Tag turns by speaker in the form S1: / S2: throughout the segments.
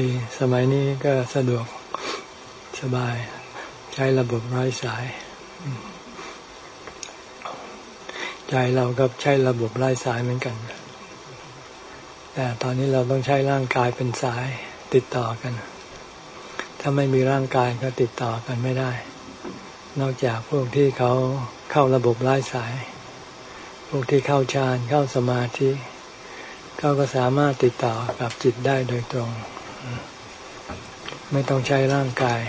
S1: ดี สมัยนี้ก็สะดวกสบาย ใช้ระบบไร้สาย ใจเราก็ใช้ระบบไร้สายเหมือนกัน แต่ตอนนี้เราต้องใช้ร่างกายเป็นสายติดต่อกัน ถ้าไม่มีร่างกายก็ติดต่อกันไม่ได้ นอกจากพวกที่เขาเข้าระบบไร้สาย พวกที่เข้าฌานเข้าสมาธิเขาก็สามารถติดต่อกับจิตได้โดยตรง ไม่ต้องใช้ร่างกาย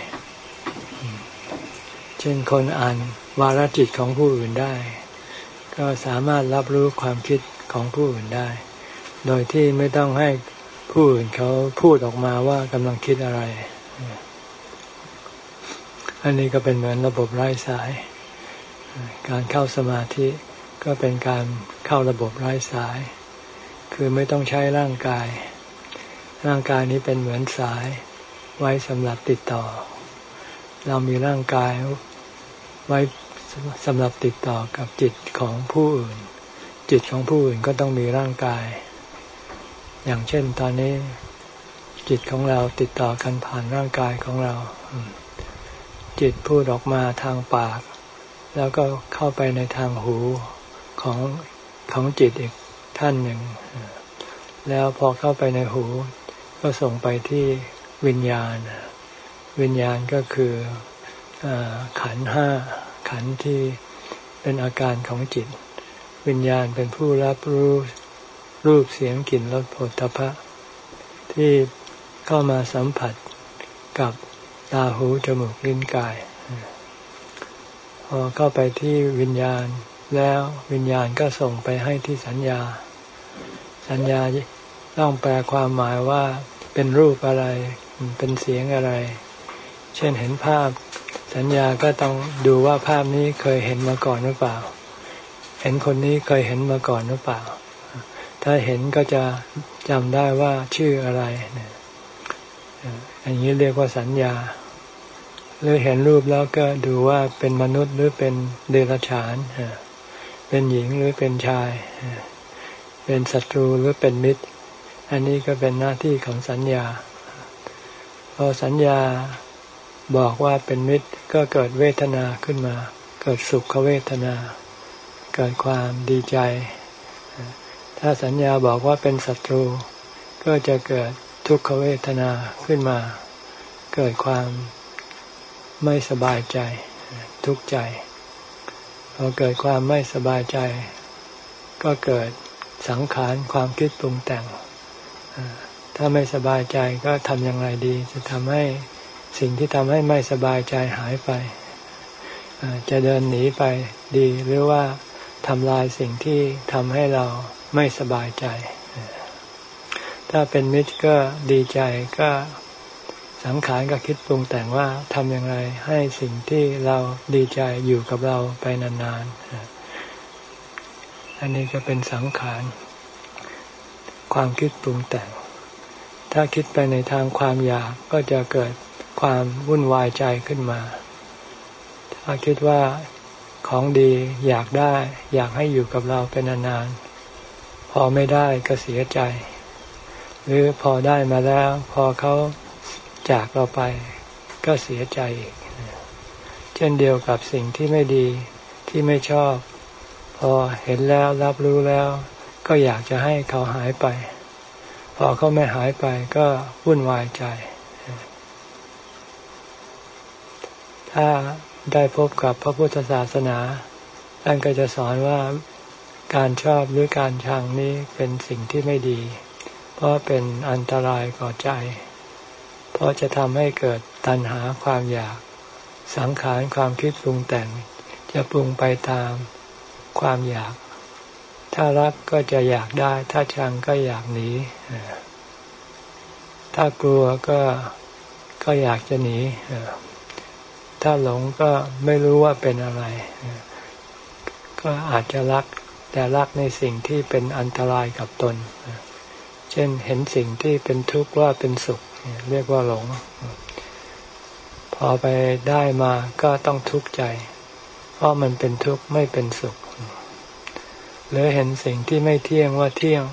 S1: เช่นคนอ่านวาลจิตของผู้อื่นได้ ก็สามารถรับรู้ความคิดของผู้อื่นได้ โดยที่ไม่ต้องให้ผู้อื่นเขาพูดออกมาว่ากำลังคิดอะไร อันนี้ก็เป็นเหมือนระบบไร้สาย การเข้าสมาธิก็เป็นการเข้าระบบไร้สาย คือไม่ต้องใช้ร่างกาย ร่างกายนี้เป็นเหมือนสายไว้สำหรับติดต่อ เรามีร่างกายไว้สำหรับติดต่อกับจิตของผู้อื่น จิตของผู้อื่นก็ต้องมีร่างกาย อย่างเช่นตอนนี้ จิตของเราติดต่อกันผ่านร่างกายของเรา จิตพูดออกมาทางปาก แล้วก็เข้าไปในทางหูของของจิตอีกท่านหนึ่ง แล้วพอเข้าไปในหู ก็ส่งไปที่วิญญาณ วิญญาณก็คืออขันห้าขันที่เป็นอาการของจิต วิญญาณเป็นผู้รับรู้รูปเสียงกลิ่นรสผลตภะที่เข้ามาสัมผัสกับตาหูจมูกลิ้นกาย พอเข้าไปที่วิญญาณแล้ววิญญาณก็ส่งไปให้ที่สัญญา สัญญาต้องแปลความหมายว่า เป็นรูปอะไร เป็นเสียงอะไร เช่นเห็นภาพ สัญญาก็ต้องดูว่าภาพนี้เคยเห็นมาก่อนหรือเปล่า เห็นคนนี้เคยเห็นมาก่อนหรือเปล่า ถ้าเห็นก็จะจำได้ว่าชื่ออะไรเนี่ยอันนี้เรียกว่าสัญญา หรือเห็นรูปแล้วก็ดูว่าเป็นมนุษย์หรือเป็นเดรัจฉานเป็นหญิงหรือเป็นชาย เป็นศัตรูหรือเป็นมิตร อันนี้ก็เป็นหน้าที่ของสัญญา พอสัญญาบอกว่าเป็นมิตรก็เกิดเวทนาขึ้นมา เกิดสุขเวทนา เกิดความดีใจ ถ้าสัญญาบอกว่าเป็นศัตรู ก็จะเกิดทุกขเวทนาขึ้นมา เกิดความไม่สบายใจ ทุกข์ใจ พอเกิดความไม่สบายใจ ก็เกิดสังขารความคิดปรุงแต่ง ถ้าไม่สบายใจก็ทำอย่างไรดี จะทำให้สิ่งที่ทำให้ไม่สบายใจหายไป จะเดินหนีไปดีหรือว่าทำลายสิ่งที่ทำให้เราไม่สบายใจ ถ้าเป็นมิตรก็ดีใจก็สังขารก็คิดปรุงแต่งว่าทำอย่างไรให้สิ่งที่เราดีใจอยู่กับเราไปนานๆ อันนี้ก็เป็นสังขาร ความคิดปรุงแต่ง ถ้าคิดไปในทางความอยากก็จะเกิดความวุ่นวายใจขึ้นมา ถ้าคิดว่าของดีอยากได้ อยากให้อยู่กับเราเป็นนานๆพอไม่ได้ก็เสียใจ หรือพอได้มาแล้ว พอเขาจากเราไป ก็เสียใจอีกเช่นเดียวกับสิ่งที่ไม่ดีที่ไม่ชอบ พอเห็นแล้วรับรู้แล้ว ก็อยากจะให้เขาหายไป พอเขาไม่หายไปก็วุ่นวายใจ ถ้าได้พบกับพระพุทธศาสนาท่านก็จะสอนว่าการชอบหรือการชังนี้เป็นสิ่งที่ไม่ดี เพราะเป็นอันตรายก่อใจ เพราะจะทำให้เกิดตัณหาความอยาก สังขารความคิดปรุงแต่ง จะปรุงไปตามความอยาก ถ้ารักก็จะอยากได้ ถ้าชังก็อยากหนีถ้ากลัวก็ก็อยากจะหนีถ้าหลงก็ไม่รู้ว่าเป็นอะไร ก็อาจจะรัก แต่รักในสิ่งที่เป็นอันตรายกับตน เช่นเห็นสิ่งที่เป็นทุกข์ว่าเป็นสุข เรียกว่าหลง พอไปได้มาก็ต้องทุกข์ใจ เพราะมันเป็นทุกข์ไม่เป็นสุข หรือเห็นสิ่งที่ไม่เที่ยงว่าเที่ยง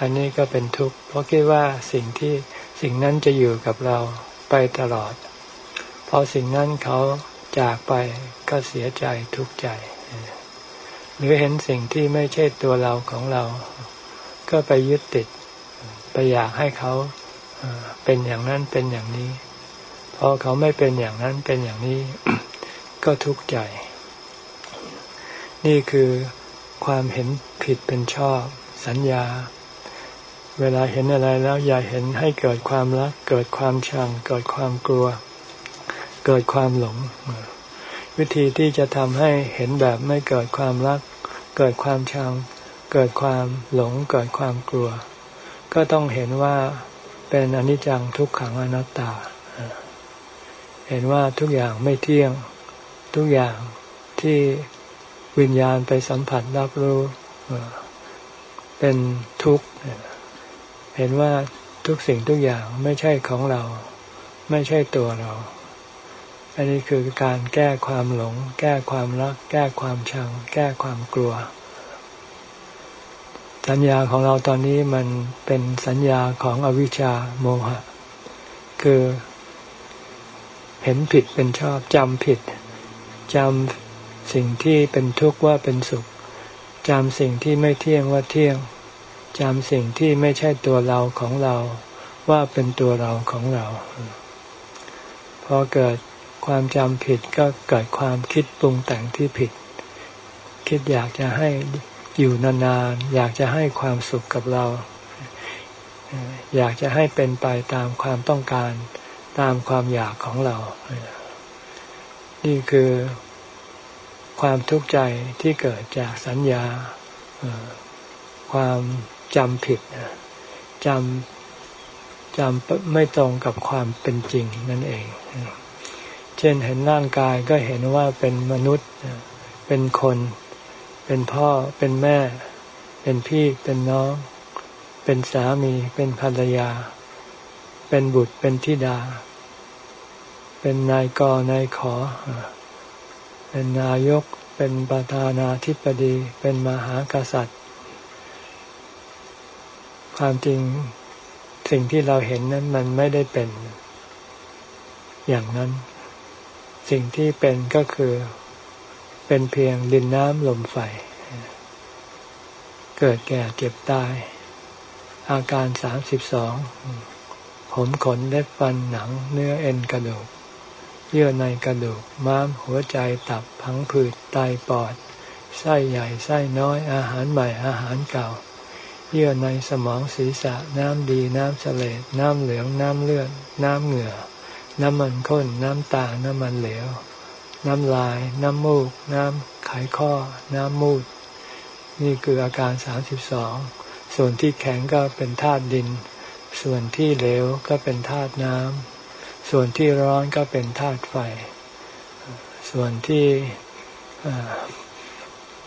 S1: อันนี้ก็เป็นทุกข์เพราะคิดว่าสิ่งที่สิ่งนั้นจะอยู่กับเราไปตลอด พอสิ่งนั้นเขาจากไปก็เสียใจทุกข์ใจ หรือเห็นสิ่งที่ไม่ใช่ตัวเราของเรา ก็ไปยึดติด ไปอยากให้เขาเป็นอย่างนั้นเป็นอย่างนี้พอเขาไม่เป็นอย่างนั้นเป็นอย่างนี้ ก็ทุกข์ใจ นี่คือ ความเห็นผิดเป็นชอบ สัญญา เวลาเห็นอะไรแล้วอย่าเห็นให้เกิดความรัก เกิดความชัง เกิดความกลัว เกิดความหลง วิธีที่จะทำให้เห็นแบบไม่เกิดความรัก เกิดความชัง เกิดความหลง เกิดความกลัว ก็ต้องเห็นว่าเป็นอนิจจังทุกขังอนัตตา เห็นว่าทุกอย่างไม่เที่ยงทุกอย่างที่ วิญญาณไปสัมผัสรับรู้เป็นทุกข์เห็นว่าทุกสิ่งทุกอย่างไม่ใช่ของเรา ไม่ใช่ตัวเรา อันนี้คือการแก้ความหลง แก้ความรัก แก้ความชัง แก้ความกลัว สัญญาของเราตอนนี้มันเป็นสัญญาของอวิชชาโมหะ คือเห็นผิดเป็นชอบจำผิดจำ สิ่งที่เป็นทุกข์ว่าเป็นสุขจำสิ่งที่ไม่เที่ยงว่าเที่ยงจำสิ่งที่ไม่ใช่ตัวเราของเรา ว่าเป็นตัวเราของเรา พอเกิดความจำผิดก็เกิดความคิดปรุงแต่งที่ผิด คิดอยากจะให้อยู่นานๆอยากจะให้ความสุขกับเรา อยากจะให้เป็นไปตามความต้องการตามความอยากของเรา นี่คือ ความทุกข์ใจที่เกิดจากสัญญาความจำผิดจำจำไม่ตรงกับความเป็นจริงนั่นเอง เช่นเห็นร่างกายก็เห็นว่าเป็นมนุษย์เป็นคน เป็นพ่อเป็นแม่ เป็นพี่เป็นน้อง เป็นสามี เป็นภรรยา เป็นบุตรเป็นธิดา เป็นนายกนายขอ เป็นนายก เป็นประธานาธิบดี เป็นมหากษัตริย์ ความจริงสิ่งที่เราเห็นนั้นมันไม่ได้เป็นอย่างนั้น สิ่งที่เป็นก็คือเป็นเพียงดินน้ำลมไฟ เกิดแก่เจ็บตาย อาการสามสิบสองผมขนเล็บฟันหนังเนื้อเอ็นกระดูก เยื่อในกระดูก ม้ามหัวใจตับพังผืดไตปอด ไส้ใหญ่ไส้น้อยอาหารใหม่อาหารเก่า เยื่อในสมองศีรษะน้ำดีน้ำเสลดน้ำเหลืองน้ำเลือด น้ำเหงื่อ น้ำมันข้น น้ำตา น้ำมันเหลว น้ำลาย น้ำมูก น้ำไขข้อ น้ำมูด นี่คืออาการสามสิบสองส่วนที่แข็งก็เป็นธาตุดิน ส่วนที่เหลวก็เป็นธาตุน้ำ ส่วนที่ร้อนก็เป็นธาตุไฟ ส่วนที่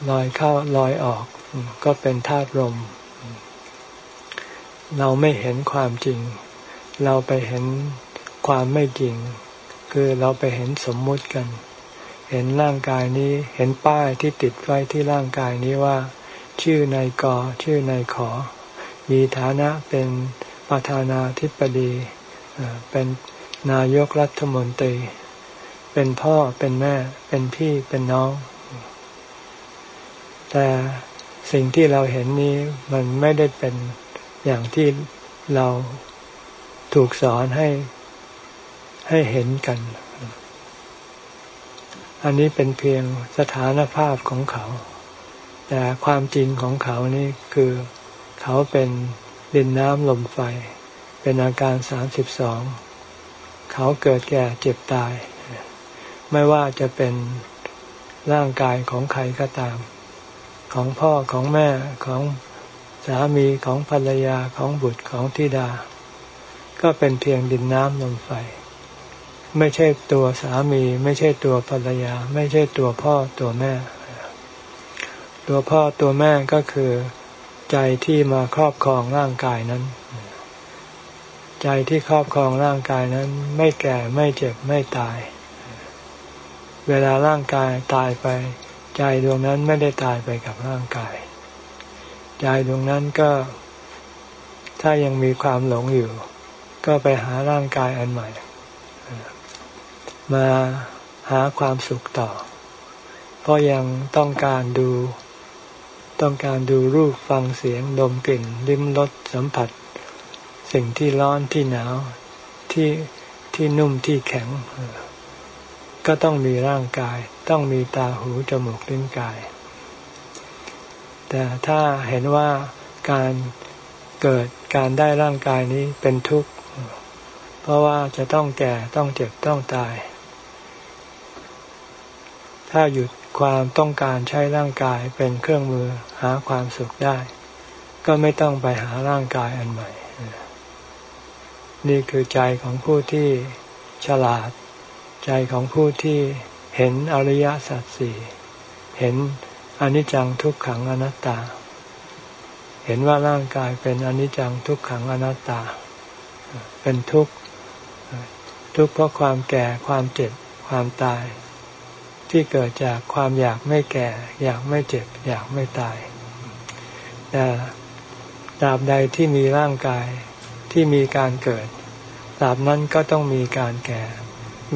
S1: ลอยเข้าลอยออกก็เป็นธาตุลม เราไม่เห็นความจริง เราไปเห็นความไม่จริง คือเราไปเห็นสมมุติกัน เห็นร่างกายนี้ เห็นป้ายที่ติดไว้ที่ร่างกายนี้ว่า ชื่อนายกชื่อนายขอ มีฐานะเป็นประธานาธิบดี เป็น นายกรัฐมนตรี เป็นพ่อเป็นแม่ เป็นพี่เป็นน้อง แต่สิ่งที่เราเห็นนี้มันไม่ได้เป็นอย่างที่เราถูกสอนให้ให้เห็นกัน อันนี้เป็นเพียงสถานภาพของเขา แต่ความจริงของเขานี่คือเขาเป็นดินน้ำลมไฟ เป็นอาการสามสิบสอง เขาเกิดแก่เจ็บตาย ไม่ว่าจะเป็นร่างกายของใครก็ตาม ของพ่อของแม่ของสามีของภรรยาของบุตรของธิดา ก็เป็นเพียงดินน้ำลมไฟ ไม่ใช่ตัวสามี ไม่ใช่ตัวภรรยา ไม่ใช่ตัวพ่อตัวแม่ ตัวพ่อตัวแม่ก็คือใจที่มาครอบครองร่างกายนั้น ใจที่ครอบครองร่างกายนั้น ไม่แก่ไม่เจ็บไม่ตาย เวลาร่างกายตายไป ใจดวงนั้นไม่ได้ตายไปกับร่างกาย ใจดวงนั้นก็ ถ้ายังมีความหลงอยู่ ก็ไปหาร่างกายอันใหม่ มาหาความสุขต่อ เพราะยังต้องการดู ต้องการดูรูปฟังเสียงดมกลิ่นลิ้มรสสัมผัส สิ่งที่ร้อนที่หนาวที่ที่นุ่มที่แข็ง ก็ต้องมีร่างกาย ต้องมีตาหูจมูกลิ้นกาย แต่ถ้าเห็นว่าการเกิดการได้ร่างกายนี้เป็นทุกข์ เพราะว่าจะต้องแก่ต้องเจ็บต้องตาย ถ้าหยุดความต้องการใช้ร่างกายเป็นเครื่องมือหาความสุขได้ ก็ไม่ต้องไปหาร่างกายอันใหม่ นี่คือใจของผู้ที่ฉลาด ใจของผู้ที่เห็นอริยสัจสี่เห็นอนิจจังทุกขังอนัตตา เห็นว่าร่างกายเป็นอนิจจังทุกขังอนัตตา เป็นทุกข์ทุกข์เพราะความแก่ความเจ็บความตาย ที่เกิดจากความอยากไม่แก่ อยากไม่เจ็บ อยากไม่ตายแต่ตราบใดที่มีร่างกาย ที่มีการเกิดตราบนั้นก็ต้องมีการแก่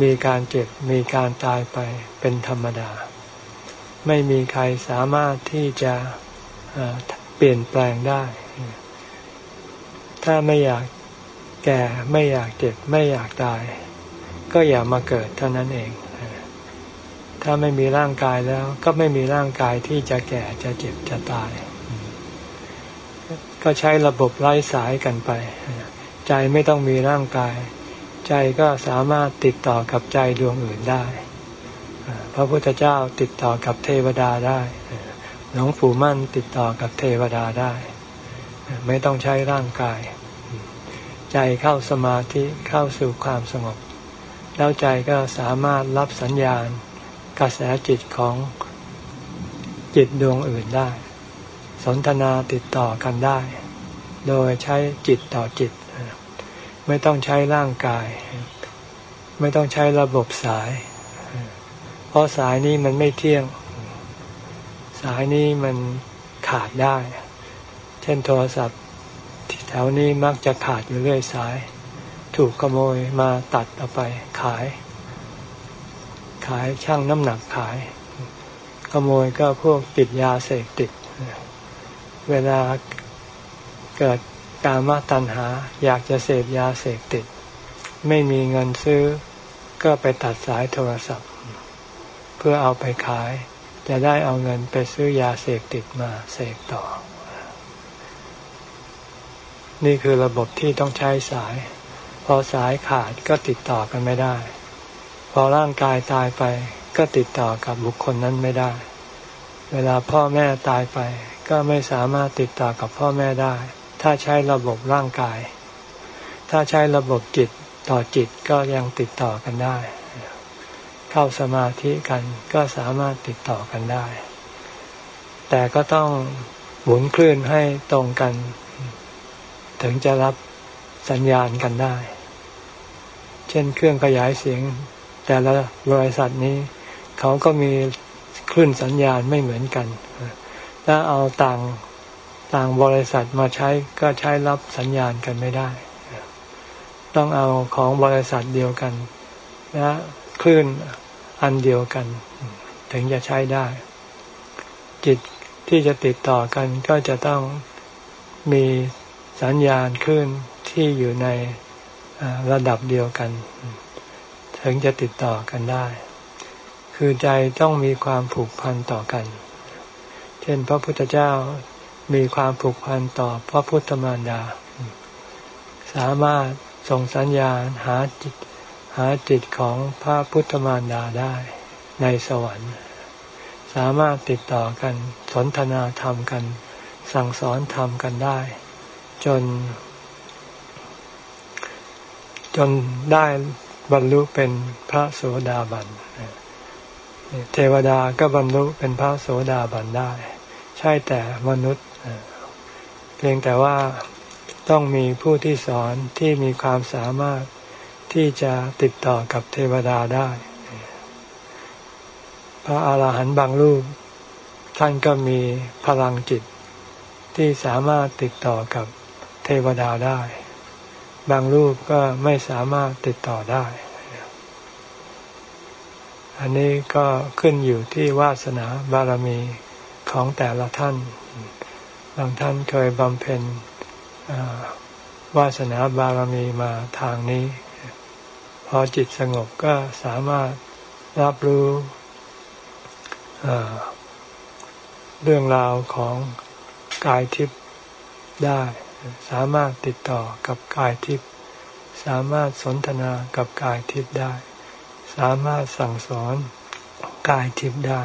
S1: มีการเจ็บ มีการตายไปเป็นธรรมดา ไม่มีใครสามารถที่จะเปลี่ยนแปลงได้ ถ้าไม่อยากแก่ไม่อยากเจ็บไม่อยากตาย ก็อย่ามาเกิดเท่านั้นเอง ถ้าไม่มีร่างกายแล้ว ก็ไม่มีร่างกายที่จะแก่จะเจ็บจะตาย ก็ใช้ระบบไร้สายกันไป ใจไม่ต้องมีร่างกาย ใจก็สามารถติดต่อกับใจดวงอื่นได้พระพุทธเจ้าติดต่อกับเทวดาได้หลวงปู่มั่นติดต่อกับเทวดาได้ ไม่ต้องใช้ร่างกาย ใจเข้าสมาธิเข้าสู่ความสงบ แล้วใจก็สามารถรับสัญญาณ กระแสจิตของจิตดวงอื่นได้ สนทนาติดต่อกันได้ โดยใช้จิตต่อจิต ไม่ต้องใช้ร่างกาย ไม่ต้องใช้ระบบสาย เพราะสายนี้มันไม่เที่ยง สายนี้มันขาดได้ เช่นโทรศัพท์แถวนี้มักจะขาดอยู่เรื่อยสาย ถูกขโมยมาตัดเอาไปขาย ขายช่างน้ำหนักขาย ขโมยก็พวกติดยาเสพติด เวลาเกิด การมาตัณหาอยากจะเสพยาเสพติด ไม่มีเงินซื้อก็ไปตัดสายโทรศัพท์ เพื่อเอาไปขาย จะได้เอาเงินไปซื้อยาเสพติดมาเสพต่อ นี่คือระบบที่ต้องใช้สาย พอสายขาดก็ติดต่อกันไม่ได้ พอร่างกายตายไปก็ติดต่อกับบุคคลนั้นไม่ได้ เวลาพ่อแม่ตายไป ก็ไม่สามารถติดต่อกับพ่อแม่ได้ ถ้าใช้ระบบร่างกาย ถ้าใช้ระบบจิตต่อจิตก็ยังติดต่อกันได้ เข้าสมาธิกันก็สามารถติดต่อกันได้ แต่ก็ต้องหมุนคลื่นให้ตรงกัน ถึงจะรับสัญญาณกันได้ เช่นเครื่องขยายเสียง แต่ละบริษัทนี้ เขาก็มีคลื่นสัญญาณไม่เหมือนกัน ถ้าเอาต่าง ต่างบริษัทมาใช้ก็ใช้รับสัญญาณกันไม่ได้ ต้องเอาของบริษัทเดียวกัน และคลื่นอันเดียวกัน ถึงจะใช้ได้ จิตที่จะติดต่อกันก็จะต้องมีสัญญาณคลื่นที่อยู่ในระดับเดียวกัน ถึงจะติดต่อกันได้ คือใจต้องมีความผูกพันต่อกัน เช่นพระพุทธเจ้า มีความผูกพันต่อพระพุทธมารดา สามารถส่งสัญญาณหาจิตหาจิตของพระพุทธมารดาได้ในสวรรค์ สามารถติดต่อกันสนทนาธรรมกัน สั่งสอนธรรมกันได้ จน จนได้บรรลุเป็นพระโสดาบันเทวดาก็บรรลุเป็นพระโสดาบันได้ ใช่แต่มนุษย์ เพียงแต่ว่าต้องมีผู้ที่สอนที่มีความสามารถที่จะติดต่อกับเทวดาได้ พระอาหารหันต์บางรูป ท่านก็มีพลังจิตที่สามารถติดต่อกับเทวดาได้ บางรูปก็ไม่สามารถติดต่อได้ อันนี้ก็ขึ้นอยู่ที่วาสนาบารมีของแต่ละท่าน บางท่านเคยบำเพ็ญวาสนาบารมีมาทางนี้ พอจิตสงบก็สามารถรับรู้เรื่องราวของกายทิพย์ได้ สามารถติดต่อกับกายทิพย์สามารถสนทนากับกายทิพย์ได้ สามารถสั่งสอนกายทิพย์ได้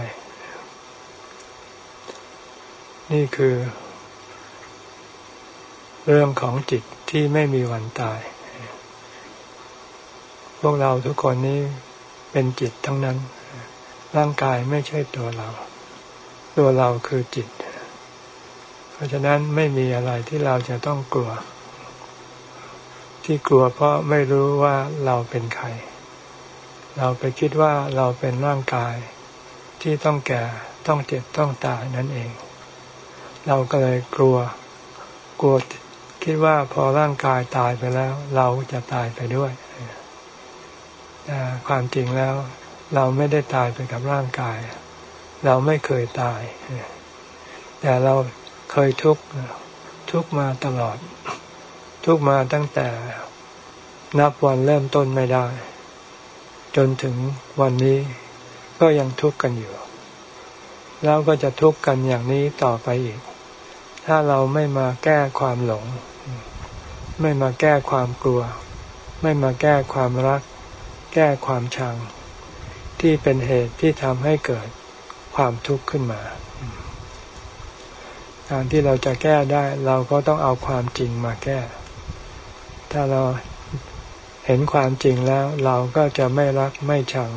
S1: นี่คือ เรื่องของจิตที่ไม่มีวันตาย พวกเราทุกคนนี้เป็นจิตทั้งนั้น ร่างกายไม่ใช่ตัวเรา ตัวเราคือจิต เพราะฉะนั้นไม่มีอะไรที่เราจะต้องกลัว ที่กลัวเพราะไม่รู้ว่าเราเป็นใคร เราไปคิดว่าเราเป็นร่างกายที่ต้องแก่ต้องเจ็บต้องตายนั่นเอง เราก็เลยกลัว กลัว คิดว่าพอร่างกายตายไปแล้ว เราจะตายไปด้วยแต่ความจริงแล้ว เราไม่ได้ตายไปกับร่างกาย เราไม่เคยตาย แต่เราเคยทุกข์ทุกมาตลอด ทุกมาตั้งแต่นับวันเริ่มต้นไม่ได้ จนถึงวันนี้ก็ยังทุกข์กันอยู่ แล้วก็จะทุกข์กันอย่างนี้ต่อไปอีก ถ้าเราไม่มาแก้ความหลง ไม่มาแก้ความกลัว ไม่มาแก้ความรัก แก้ความชัง ที่เป็นเหตุที่ทำให้เกิดความทุกข์ขึ้นมา การที่เราจะแก้ได้เราก็ต้องเอาความจริงมาแก้ ถ้าเราเห็นความจริงแล้ว เราก็จะไม่รักไม่ชัง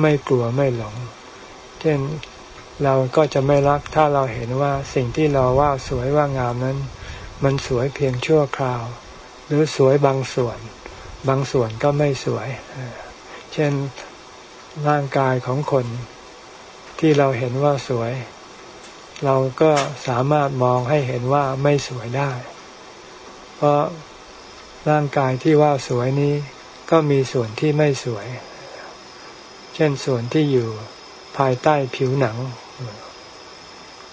S1: ไม่กลัวไม่หลง เช่นเราก็จะไม่รักถ้าเราเห็นว่าสิ่งที่เราว่าสวยว่างามนั้น มันสวยเพียงชั่วคราว หรือสวยบางส่วน บางส่วนก็ไม่สวย เช่นร่างกายของคนที่เราเห็นว่าสวย เราก็สามารถมองให้เห็นว่าไม่สวยได้ เพราะร่างกายที่ว่าสวยนี้ ก็มีส่วนที่ไม่สวย เช่นส่วนที่อยู่ภายใต้ผิวหนัง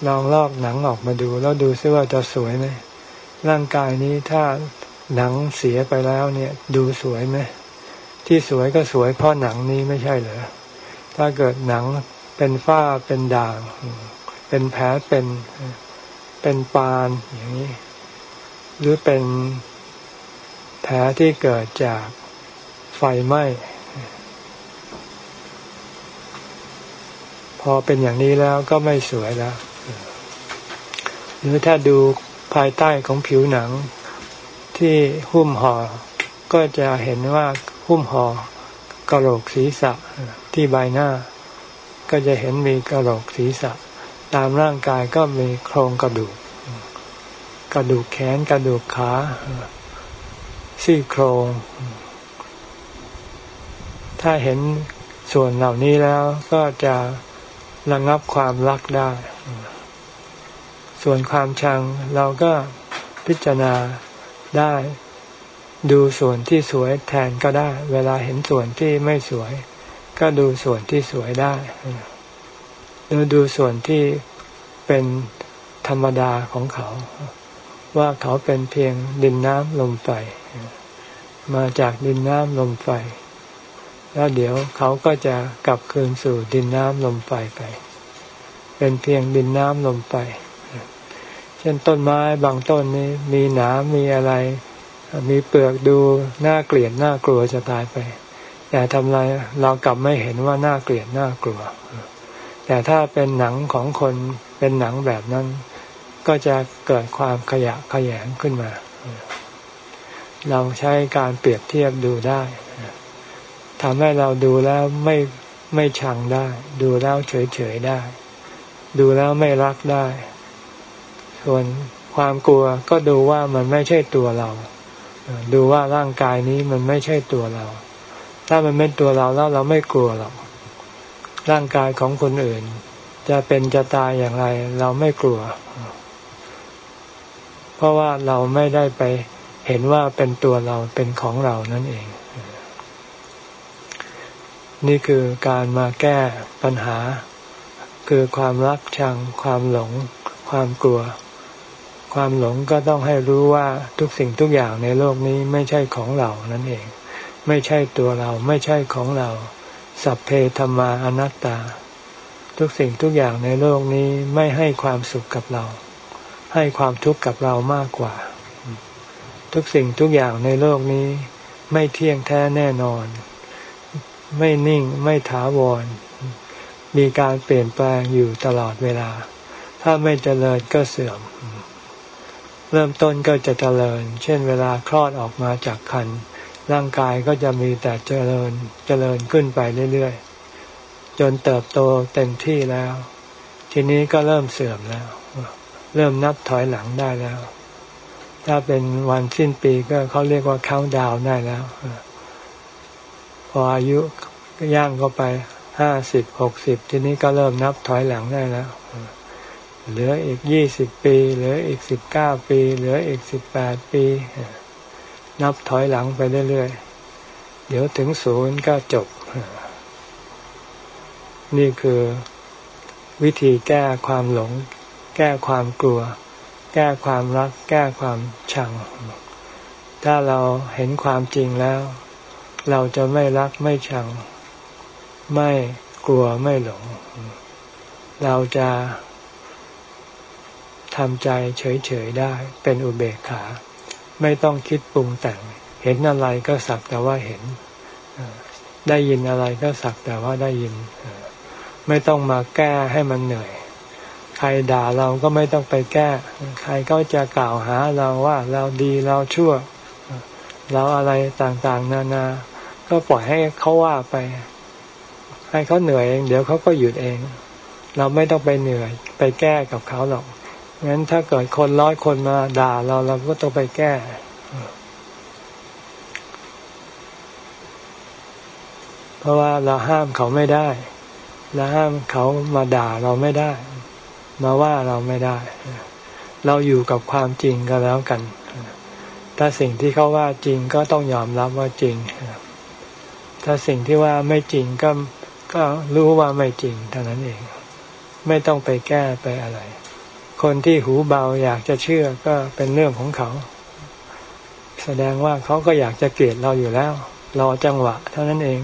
S1: ลองลอกหนังออกมาดู แล้วดูซิว่าจะสวยไหมร่างกายนี้ถ้า หนังเสียไปแล้วเนี่ย ดูสวยไหมที่สวยก็สวยเพราะหนังนี้ไม่ใช่เหรอถ้าเกิดหนังเป็นฝ้าเป็นด่าง เป็นแผลเป็นเป็นปานอย่างนี้ หรือเป็นแผลที่เกิดจากไฟไหม้พอเป็นอย่างนี้แล้วก็ไม่สวยแล้ว หรือถ้าดูภายใต้ของผิวหนัง ที่หุ้มห่อก็จะเห็นว่าหุ้มห่อกระโหลกศีรษะที่ใบหน้า ก็จะเห็นมีกระโหลกศีรษะ ตามร่างกายก็มีโครงกระดูก กระดูกแขนกระดูกขาซี่โครง ถ้าเห็นส่วนเหล่านี้แล้วก็จะระงับความรักได้ ส่วนความชังเราก็พิจารณา ได้ ดูส่วนที่สวยแทนก็ได้ เวลาเห็นส่วนที่ไม่สวย ก็ดูส่วนที่สวยได้หรือดูส่วนที่เป็นธรรมดาของเขา ว่าเขาเป็นเพียงดินน้ำลมไฟมาจากดินน้ำลมไฟ แล้วเดี๋ยวเขาก็จะกลับคืนสู่ดินน้ำลมไฟไป เป็นเพียงดินน้ำลมไฟ ช่นต้นไม้บางต้นนี้มีหนามมีอะไร มีเปลือกดูน่าเกลียดน่ากลัวจะตายไป แต่ทำไรเรากลับไม่เห็นว่าน่าเกลียดน่ากลัว แต่ถ้าเป็นหนังของคนเป็นหนังแบบนั้น ก็จะเกิดความขยะขยงขึ้นมา เราใช้การเปรียบเทียบดูได้ทำให้เราดูแล้วไม่ไม่ชังได้ ดูแล้วเฉยเฉยได้ ดูแล้วไม่รักได้ ส่วนความกลัวก็ดูว่ามันไม่ใช่ตัวเรา ดูว่าร่างกายนี้มันไม่ใช่ตัวเรา ถ้ามันเป็นตัวเราแล้วเราไม่กลัวหรอกร่างกายของคนอื่น จะเป็นจะตายอย่างไร เราไม่กลัว เพราะว่าเราไม่ได้ไปเห็นว่าเป็นตัวเราเป็นของเรานั่นเอง นี่คือการมาแก้ปัญหา คือความรักชัง ความหลง ความกลัว ความหลงก็ต้องให้รู้ว่าทุกสิ่งทุกอย่างในโลกนี้ไม่ใช่ของเรานั่นเอง ไม่ใช่ตัวเราไม่ใช่ของเรา สัพเพธรรมาอนัตตา ทุกสิ่งทุกอย่างในโลกนี้ไม่ให้ความสุขกับเรา ให้ความทุกข์กับเรามากกว่า ทุกสิ่งทุกอย่างในโลกนี้ไม่เที่ยงแท้แน่นอน ไม่นิ่งไม่ถาวร มีการเปลี่ยนแปลงอยู่ตลอดเวลา ถ้าไม่เจริญก็เสื่อม เริ่มต้นก็จะเจริญ เช่นเวลาคลอดออกมาจากคันร่างกายก็จะมีแต่เจริญเจริญขึ้นไปเรื่อยๆ จนเติบโตเต็มที่แล้ว ทีนี้ก็เริ่มเสื่อมแล้ว เริ่มนับถอยหลังได้แล้ว ถ้าเป็นวันสิ้นปีก็เขาเรียกว่าเข้าดาวได้แล้ว พออายุย่างเข้าไปห้าสิบหกสิบทีนี้ก็เริ่มนับถอยหลังได้แล้ว เหลืออีกยี่สิบปี เหลืออีกสิบเก้าปี เหลืออีกสิบแปดปี นับถอยหลังไปเรื่อยๆ เดี๋ยวถึงศูนย์ก็จบ นี่คือวิธีแก้ความหลง แก้ความกลัว แก้ความรัก แก้ความชัง ถ้าเราเห็นความจริงแล้ว เราจะไม่รักไม่ชัง ไม่กลัวไม่หลง เราจะ ทำใจเฉยๆได้เป็นอุเบกขา ไม่ต้องคิดปรุงแต่ง เห็นอะไรก็สักแต่ว่าเห็น ได้ยินอะไรก็สักแต่ว่าได้ยิน ไม่ต้องมาแก้ให้มันเหนื่อย ใครด่าเราก็ไม่ต้องไปแก้ ใครก็จะกล่าวหาเราว่าเราดีเราชั่ว เราอะไรต่างๆ นานา ก็ปล่อยให้เขาว่าไป ให้เขาเหนื่อยเอง เดี๋ยวเขาก็หยุดเอง เราไม่ต้องไปเหนื่อย ไปแก้กับเขาหรอก งั้นถ้าเกิดคนร้อยคนมาด่าเราเราก็ต้องไปแก้ เพราะว่าเราห้ามเขาไม่ได้เราห้ามเขามาด่าเราไม่ได้ มาว่าเราไม่ได้ เราอยู่กับความจริงก็แล้วกัน ถ้าสิ่งที่เขาว่าจริงก็ต้องยอมรับว่าจริง ถ้าสิ่งที่ว่าไม่จริงก็ก็รู้ว่าไม่จริงเท่านั้นเอง ไม่ต้องไปแก้ไปอะไร คนที่หูเบาอยากจะเชื่อก็เป็นเรื่องของเขา แสดงว่าเขาก็อยากจะเกลียดเราอยู่แล้ว รอจังหวะ เท่านั้นเอง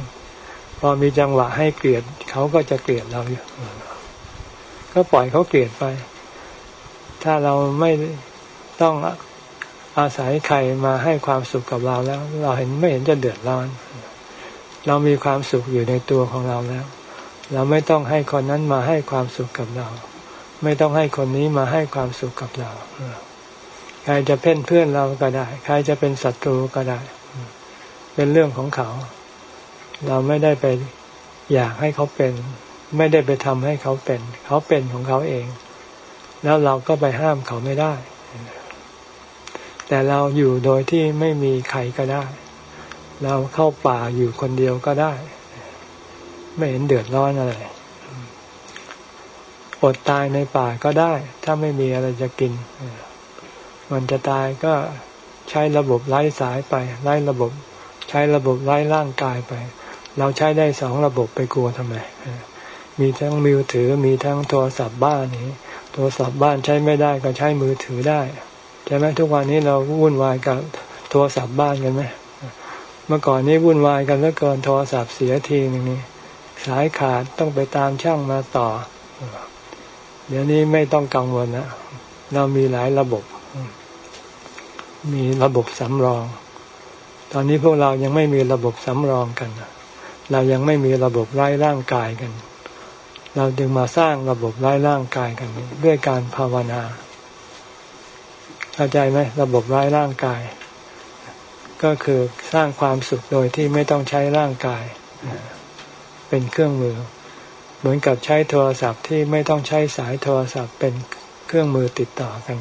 S1: พอมีจังหวะให้เกลียดเขาก็จะเกลียดเราอยู่ ก็ปล่อยเขาเกลียดไป ถ้าเราไม่ต้องอาศัยใครมาให้ความสุขกับเราแล้ว เราเห็นไม่เห็นจะเดือดร้อน เรามีความสุขอยู่ในตัวของเราแล้ว เราไม่ต้องให้คนนั้นมาให้ความสุขกับเรา ไม่ต้องให้คนนี้มาให้ความสุขกับเราใครจะเป็นเพื่อนเราก็ได้ ใครจะเป็นศัตรูก็ได้ เป็นเรื่องของเขา เราไม่ได้ไปอยากให้เขาเป็น ไม่ได้ไปทำให้เขาเป็น เขาเป็นของเขาเอง แล้วเราก็ไปห้ามเขาไม่ได้ แต่เราอยู่โดยที่ไม่มีใครก็ได้ เราเข้าป่าอยู่คนเดียวก็ได้ ไม่เห็นเดือดร้อนอะไร อดตายในป่าก็ได้ ถ้าไม่มีอะไรจะกิน มันจะตายก็ใช้ระบบไร้สายไป ไร้ระบบ ใช้ระบบไร้ร่างกายไป เราใช้ได้สองระบบไปกลัวทำไม มีทั้งมือถือมีทั้งโทรศัพท์บ้านนี้ โทรศัพท์บ้านใช้ไม่ได้ก็ใช้มือถือได้ใช่ไหมทุกวันนี้เราวุ่นวายกับโทรศัพท์บ้านกันไหมเมื่อก่อนนี้วุ่นวายกันแล้วเกินโทรศัพท์เสียทีนึงนี่สายขาดต้องไปตามช่างมาต่อ เดี๋ยวนี้ไม่ต้องกังวลนะเรามีหลายระบบ มีระบบสำรอง ตอนนี้พวกเรายังไม่มีระบบสำรองกัน เรายังไม่มีระบบไร้ร่างกายกัน เราจึงมาสร้างระบบไร้ร่างกายกัน ด้วยการภาวนา เข้าใจไหมระบบไร้ร่างกาย ก็คือสร้างความสุขโดยที่ไม่ต้องใช้ร่างกาย เป็นเครื่องมือ เหมือนกับใช้โทรศัพท์ที่ไม่ต้องใช้สายโทรศัพท์เป็นเครื่องมือติดต่อกัน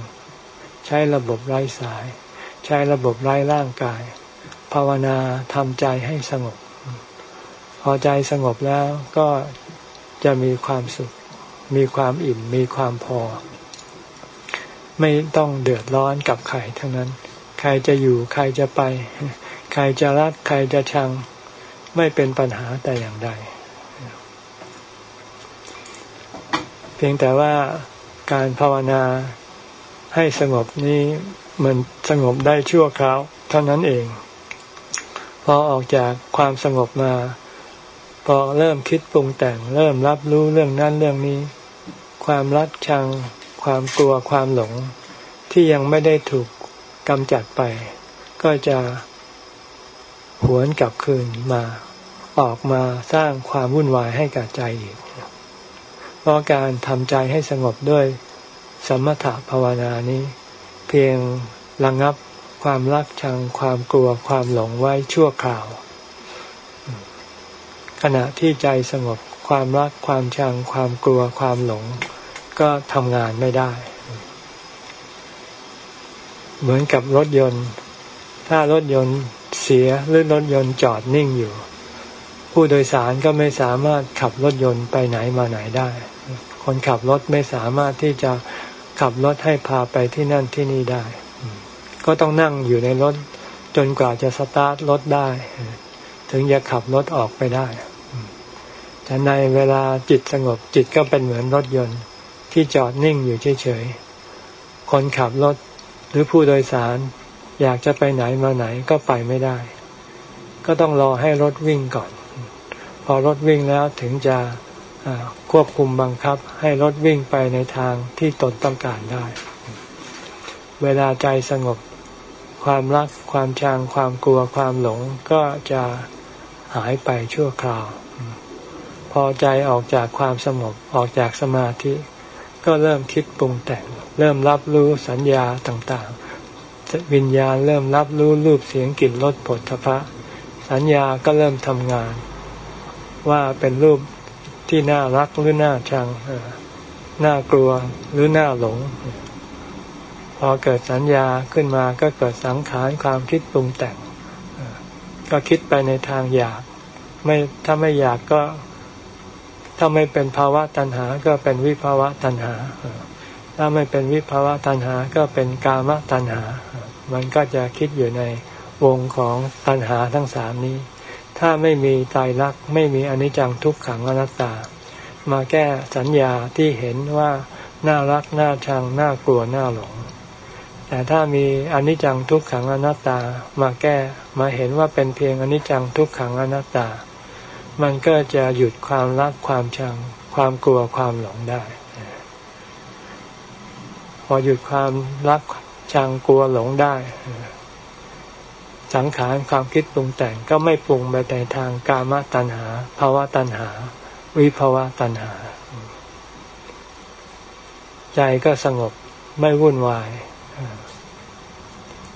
S1: ใช้ระบบไร้สาย ใช้ระบบไร้ร่างกาย ภาวนาทำใจให้สงบ พอใจสงบแล้วก็จะมีความสุข มีความอิ่ม มีความพอ ไม่ต้องเดือดร้อนกับใครทั้งนั้น ใครจะอยู่ใครจะไป ใครจะรักใครจะชัง ไม่เป็นปัญหาแต่อย่างใด เพียงแต่ว่าการภาวนาให้สงบนี้มันสงบได้ชั่วคราวเท่านั้นเอง พอออกจากความสงบมา พอเริ่มคิดปรุงแต่ง เริ่มรับรู้เรื่องนั้นเรื่องนี้ ความรักชัง ความกลัวความหลง ที่ยังไม่ได้ถูกกำจัดไป ก็จะหวนกลับคืนมา ออกมาสร้างความวุ่นวายให้กับใจอีก เพราะการทำใจให้สงบด้วยสมถะภาวนานี้ เพียงระงงับความรักชังความกลัวความหลงไว้ชั่วคราว ขณะที่ใจสงบความรักความชังความกลัวความหลง ก็ทำงานไม่ได้ เหมือนกับรถยนต์ ถ้ารถยนต์เสียหรือรถยนต์จอดนิ่งอยู่ ผู้โดยสารก็ไม่สามารถขับรถยนต์ไปไหนมาไหนได้ คนขับรถไม่สามารถที่จะขับรถให้พาไปที่นั่นที่นี่ได้ ก็ต้องนั่งอยู่ในรถจนกว่าจะสตาร์ทรถได้ ถึงจะขับรถออกไปได้แต่ในเวลาจิตสงบจิตก็เป็นเหมือนรถยนต์ที่จอดนิ่งอยู่เฉยๆ คนขับรถหรือผู้โดยสารอยากจะไปไหนมาไหนก็ไปไม่ได้ ก็ต้องรอให้รถวิ่งก่อน อรถวิ่งแล้วถึงจะควบคุมบังคับให้รถวิ่งไปในทางที่ตนต้องการได้ เวลาใจสงบความรักความชังความกลัวความหลงก็จะหายไปชั่วคราว พอใจออกจากความสงบออกจากสมาธิ ก็เริ่มคิดปรุงแต่ง เริ่มรับรู้สัญญาต่างๆ วิญญาณเริ่มรับรู้รูปเสียงกลิ่นรสผลทพะ สัญญาก็เริ่มทำงาน ว่าเป็นรูปที่น่ารักหรือน่าชังน่ากลัวหรือน่าหลง พอเกิดสัญญาขึ้นมาก็เกิดสังขารความคิดปรุงแต่ง ก็คิดไปในทางอยาก ไม่ถ้าไม่อยากก็ถ้าไม่เป็นภาวะตัณหา ก็เป็นวิภาวะตัณหา ถ้าไม่เป็นวิภาวะตัณหา ก็เป็นกามตัณหา มันก็จะคิดอยู่ในวงของตัณหาทั้งสามนี้ ถ้าไม่มีตายรักไม่มีอนิจจังทุกขังอนัตตา มาแก้สัญญาที่เห็นว่าน่ารักน่าชังน่ากลัวน่าหลง แต่ถ้ามีอนิจจังทุกขังอนัตตามาแก้มาเห็นว่าเป็นเพียงอนิจจังทุกขังอนัตตา มันก็จะหยุดความรักความชัง ความกลัวความหลงได้ พอหยุดความรักชังกลัวหลงได้ สังขารความคิดปรุงแต่งก็ไม่ปรุงไปในทางกามตัณหาภาวะตัณหา วิภาวะตัณหา ใจก็สงบไม่วุ่นวาย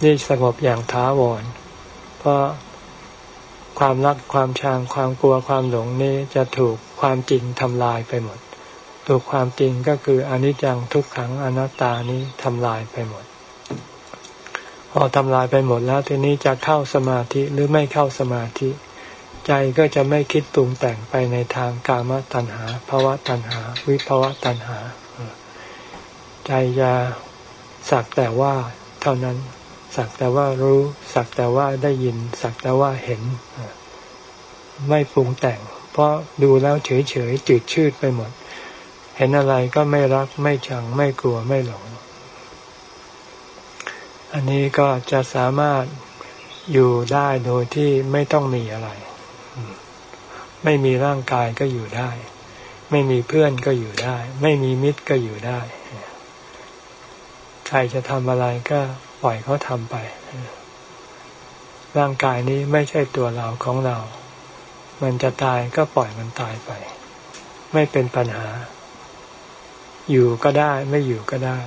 S1: นี่สงบอย่างท้าวรเพราะความรักความชางความกลัวความหลงนี้จะถูกความจริงทำลายไปหมด ถูกความจริงก็คืออนิจจังทุกขังอนัตตานี้ทำลายไปหมด พอทำลายไปหมดแล้วทีนี้จะเข้าสมาธิหรือไม่เข้าสมาธิ ใจก็จะไม่คิดปรุงแต่งไปในทางกามตัณหาภาวะตัณหา วิภาวะตัณหา ใจจะสักแต่ว่าเท่านั้น สักแต่ว่ารู้ สักแต่ว่าได้ยิน สักแต่ว่าเห็น ไม่ปรุงแต่ง เพราะดูแล้วเฉยเฉยจืดชืดไปหมด เห็นอะไรก็ไม่รักไม่ชังไม่กลัวไม่หลง อันนี้ก็จะสามารถอยู่ได้โดยที่ไม่ต้องมีอะไร ไม่มีร่างกายก็อยู่ได้ ไม่มีเพื่อนก็อยู่ได้ ไม่มีมิตรก็อยู่ได้ใครจะทำอะไรก็ปล่อยเขาทำไป ร่างกายนี้ไม่ใช่ตัวเราของเรา มันจะตายก็ปล่อยมันตายไป ไม่เป็นปัญหา อยู่ก็ได้ ไม่อยู่ก็ได้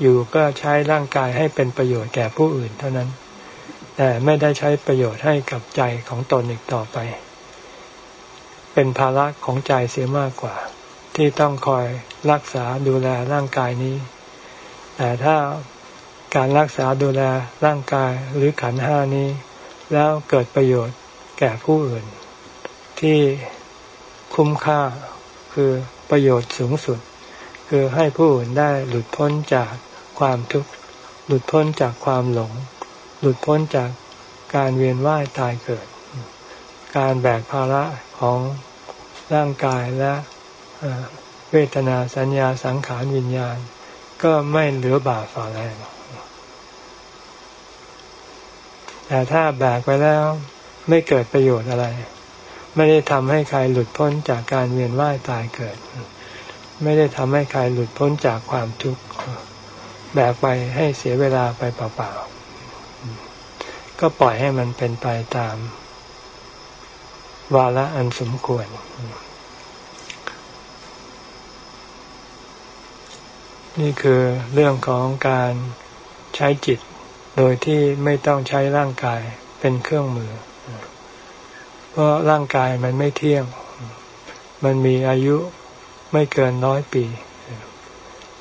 S1: อยู่ก็ใช้ร่างกายให้เป็นประโยชน์แก่ผู้อื่นเท่านั้น แต่ไม่ได้ใช้ประโยชน์ให้กับใจของตนอีกต่อไป เป็นภาระของใจเสียมากกว่า ที่ต้องคอยรักษาดูแลร่างกายนี้ แต่ถ้าการรักษาดูแลร่างกายหรือขันห้านี้ แล้วเกิดประโยชน์แก่ผู้อื่น ที่คุ้มค่าคือประโยชน์สูงสุด คือให้ผู้อื่นได้หลุดพ้นจากความทุกข์ หลุดพ้นจากความหลง หลุดพ้นจากการเวียนว่ายตายเกิด การแบกภาระของร่างกายและเวทนาสัญญาสังขารวิญญาณ ก็ไม่เหลือบาฝ่าแรงแต่ถ้าแบกไปแล้วไม่เกิดประโยชน์อะไร ไม่ได้ทำให้ใครหลุดพ้นจากการเวียนว่ายตายเกิด ไม่ได้ทำให้ใครหลุดพ้นจากความทุกข์แบกไปให้เสียเวลาไปเปล่าๆ ก็ปล่อยให้มันเป็นไปตาม วาระอันสมควร นี่คือเรื่องของการใช้จิต โดยที่ไม่ต้องใช้ร่างกายเป็นเครื่องมือ เพราะร่างกายมันไม่เที่ยง มันมีอายุ ไม่เกินร้อยปี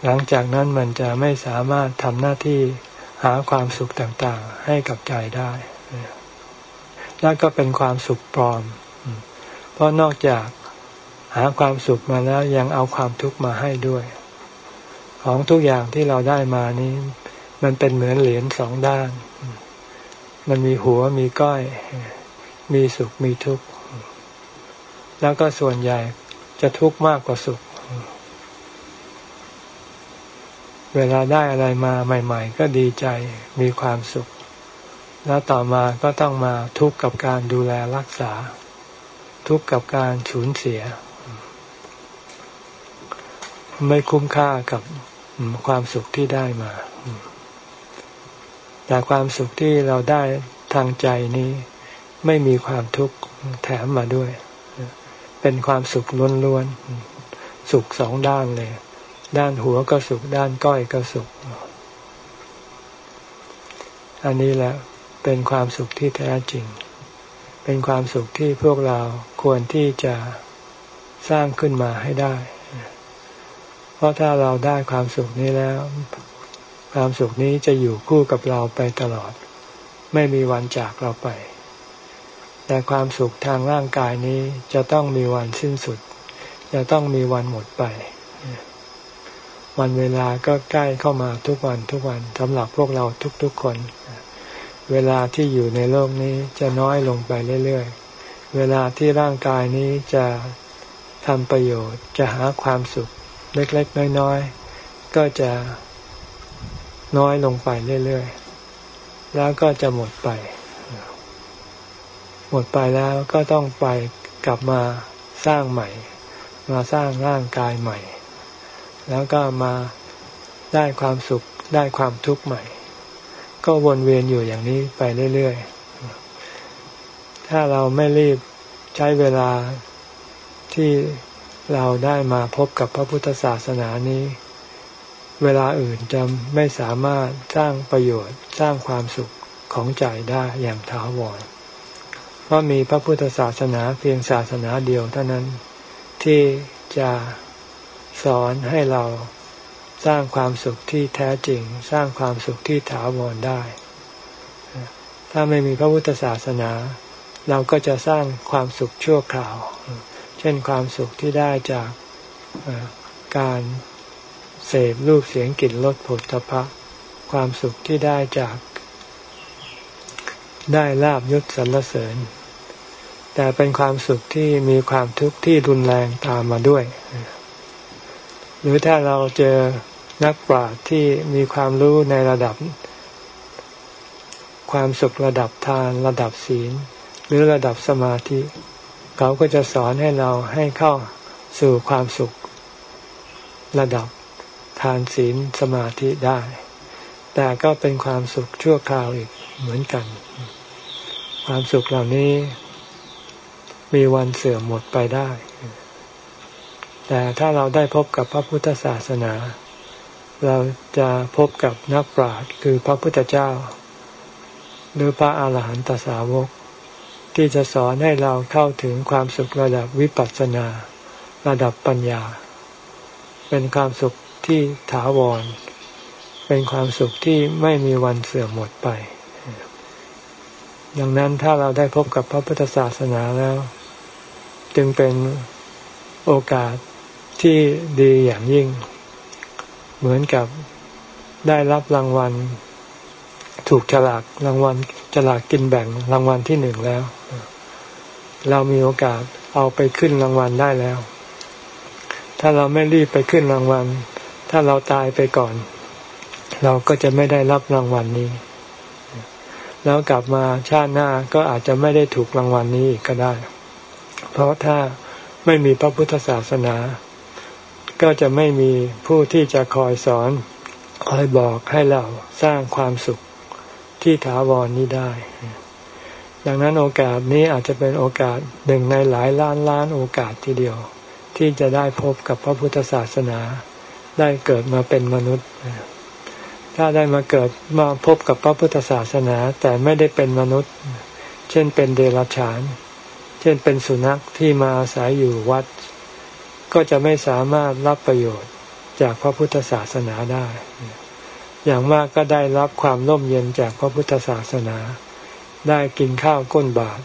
S1: หลังจากนั้นมันจะไม่สามารถทำหน้าที่หาความสุขต่างๆ ให้กับใจได้ และก็เป็นความสุขปลอม เพราะนอกจากหาความสุขมาแล้วยังเอาความทุกข์มาให้ด้วย ของทุกอย่างที่เราได้มานี้ มันเป็นเหมือนเหรียญสองด้าน มันมีหัวมีก้อย มีสุขมีทุกข์ แล้วก็ส่วนใหญ่ จะทุกข์มากกว่าสุข เวลาได้อะไรมาใหม่ ๆ ก็ดีใจมีความสุข แล้วต่อมาก็ต้องมาทุกข์กับการดูแลรักษา ทุกข์กับการสูญเสีย ไม่คุ้มค่ากับความสุขที่ได้มา แต่ความสุขที่เราได้ทางใจนี้ ไม่มีความทุกข์แถมมาด้วย เป็นความสุขล้วนๆสุขสองด้านเลย ด้านหัวก็สุขด้านก้อยก็สุข อันนี้แหละเป็นความสุขที่แท้จริง เป็นความสุขที่พวกเราควรที่จะสร้างขึ้นมาให้ได้ เพราะถ้าเราได้ความสุขนี้แล้ว ความสุขนี้จะอยู่คู่กับเราไปตลอด ไม่มีวันจากเราไป แต่ความสุขทางร่างกายนี้จะต้องมีวันสิ้นสุด จะต้องมีวันหมดไป วันเวลาก็ใกล้เข้ามาทุกวันทุกวันสำหรับพวกเราทุกๆคน เวลาที่อยู่ในโลกนี้จะน้อยลงไปเรื่อยๆ เวลาที่ร่างกายนี้จะทำประโยชน์ จะหาความสุขเล็กๆ น้อยๆ ก็จะน้อยลงไปเรื่อยๆ แล้วก็จะหมดไป หมดไปแล้วก็ต้องไปกลับมาสร้างใหม่ มาสร้างร่างกายใหม่ แล้วก็มาได้ความสุขได้ความทุกข์ใหม่ ก็วนเวียนอยู่อย่างนี้ไปเรื่อยๆ ถ้าเราไม่รีบใช้เวลาที่เราได้มาพบกับพระพุทธศาสนานี้ เวลาอื่นจะไม่สามารถสร้างประโยชน์สร้างความสุขของใจได้อย่างถาวร เพราะมีพระพุทธศาสนาเพียงศาสนาเดียวเท่านั้นที่จะสอนให้เราสร้างความสุขที่แท้จริง สร้างความสุขที่ถาวรได้ ถ้าไม่มีพระพุทธศาสนา เราก็จะสร้างความสุขชั่วคราว เช่นความสุขที่ได้จากการเสพรูปเสียงกลิ่นรสผลตภะความสุขที่ได้จาก ได้ลาบยศสรรเสริญ แต่เป็นความสุขที่มีความทุกข์ที่รุนแรงตามมาด้วย หรือถ้าเราเจอนักปราชญ์ที่มีความรู้ในระดับ ความสุขระดับทานระดับศีล หรือระดับสมาธิ เขาก็จะสอนให้เราให้เข้าสู่ความสุข ระดับทานศีลสมาธิได้ แต่ก็เป็นความสุขชั่วคราวอีกเหมือนกัน ความสุขเหล่านี้ มีวันเสื่อมหมดไปได้ แต่ถ้าเราได้พบกับพระพุทธศาสนา เราจะพบกับนักปราชญ์คือพระพุทธเจ้า หรือพระอาหารหันตสาวก ที่จะสอนให้เราเข้าถึงความสุขระดับวิปัสสนา ระดับปัญญา เป็นความสุขที่ถาวร เป็นความสุขที่ไม่มีวันเสื่อมหมดไป ดังนั้นถ้าเราได้พบกับพระพุทธศาสนาแล้ว จึงเป็นโอกาสที่ดีอย่างยิ่ง เหมือนกับได้รับรางวัล ถูกฉลากรางวัลฉลากกินแบ่งรางวัลที่หนึ่งแล้ว เรามีโอกาสเอาไปขึ้นรางวัลได้แล้ว ถ้าเราไม่รีบไปขึ้นรางวัล ถ้าเราตายไปก่อน เราก็จะไม่ได้รับรางวัลนี้ แล้วกลับมาชาติหน้าก็อาจจะไม่ได้ถูกรางวัลนี้อีกก็ได้ เพราะถ้าไม่มีพระพุทธศาสนา ก็จะไม่มีผู้ที่จะคอยสอน คอยบอกให้เราสร้างความสุขที่ถาวรนนี้ได้ ดังนั้นโอกาสนี้อาจจะเป็นโอกาสหนึ่งในหลายล้านล้านโอกาสทีเดียว ที่จะได้พบกับพระพุทธศาสนา ได้เกิดมาเป็นมนุษย์ ถ้าได้มาเกิดมาพบกับพระพุทธศาสนา แต่ไม่ได้เป็นมนุษย์ เช่นเป็นเดรัจฉาน เช่นเป็นสุนัขที่มาอาศัยอยู่วัด ก็จะไม่สามารถรับประโยชน์จากพระพุทธศาสนาได้ อย่างมากก็ได้รับความร่มเย็นจากพระพุทธศาสนา ได้กินข้าวก้นบาท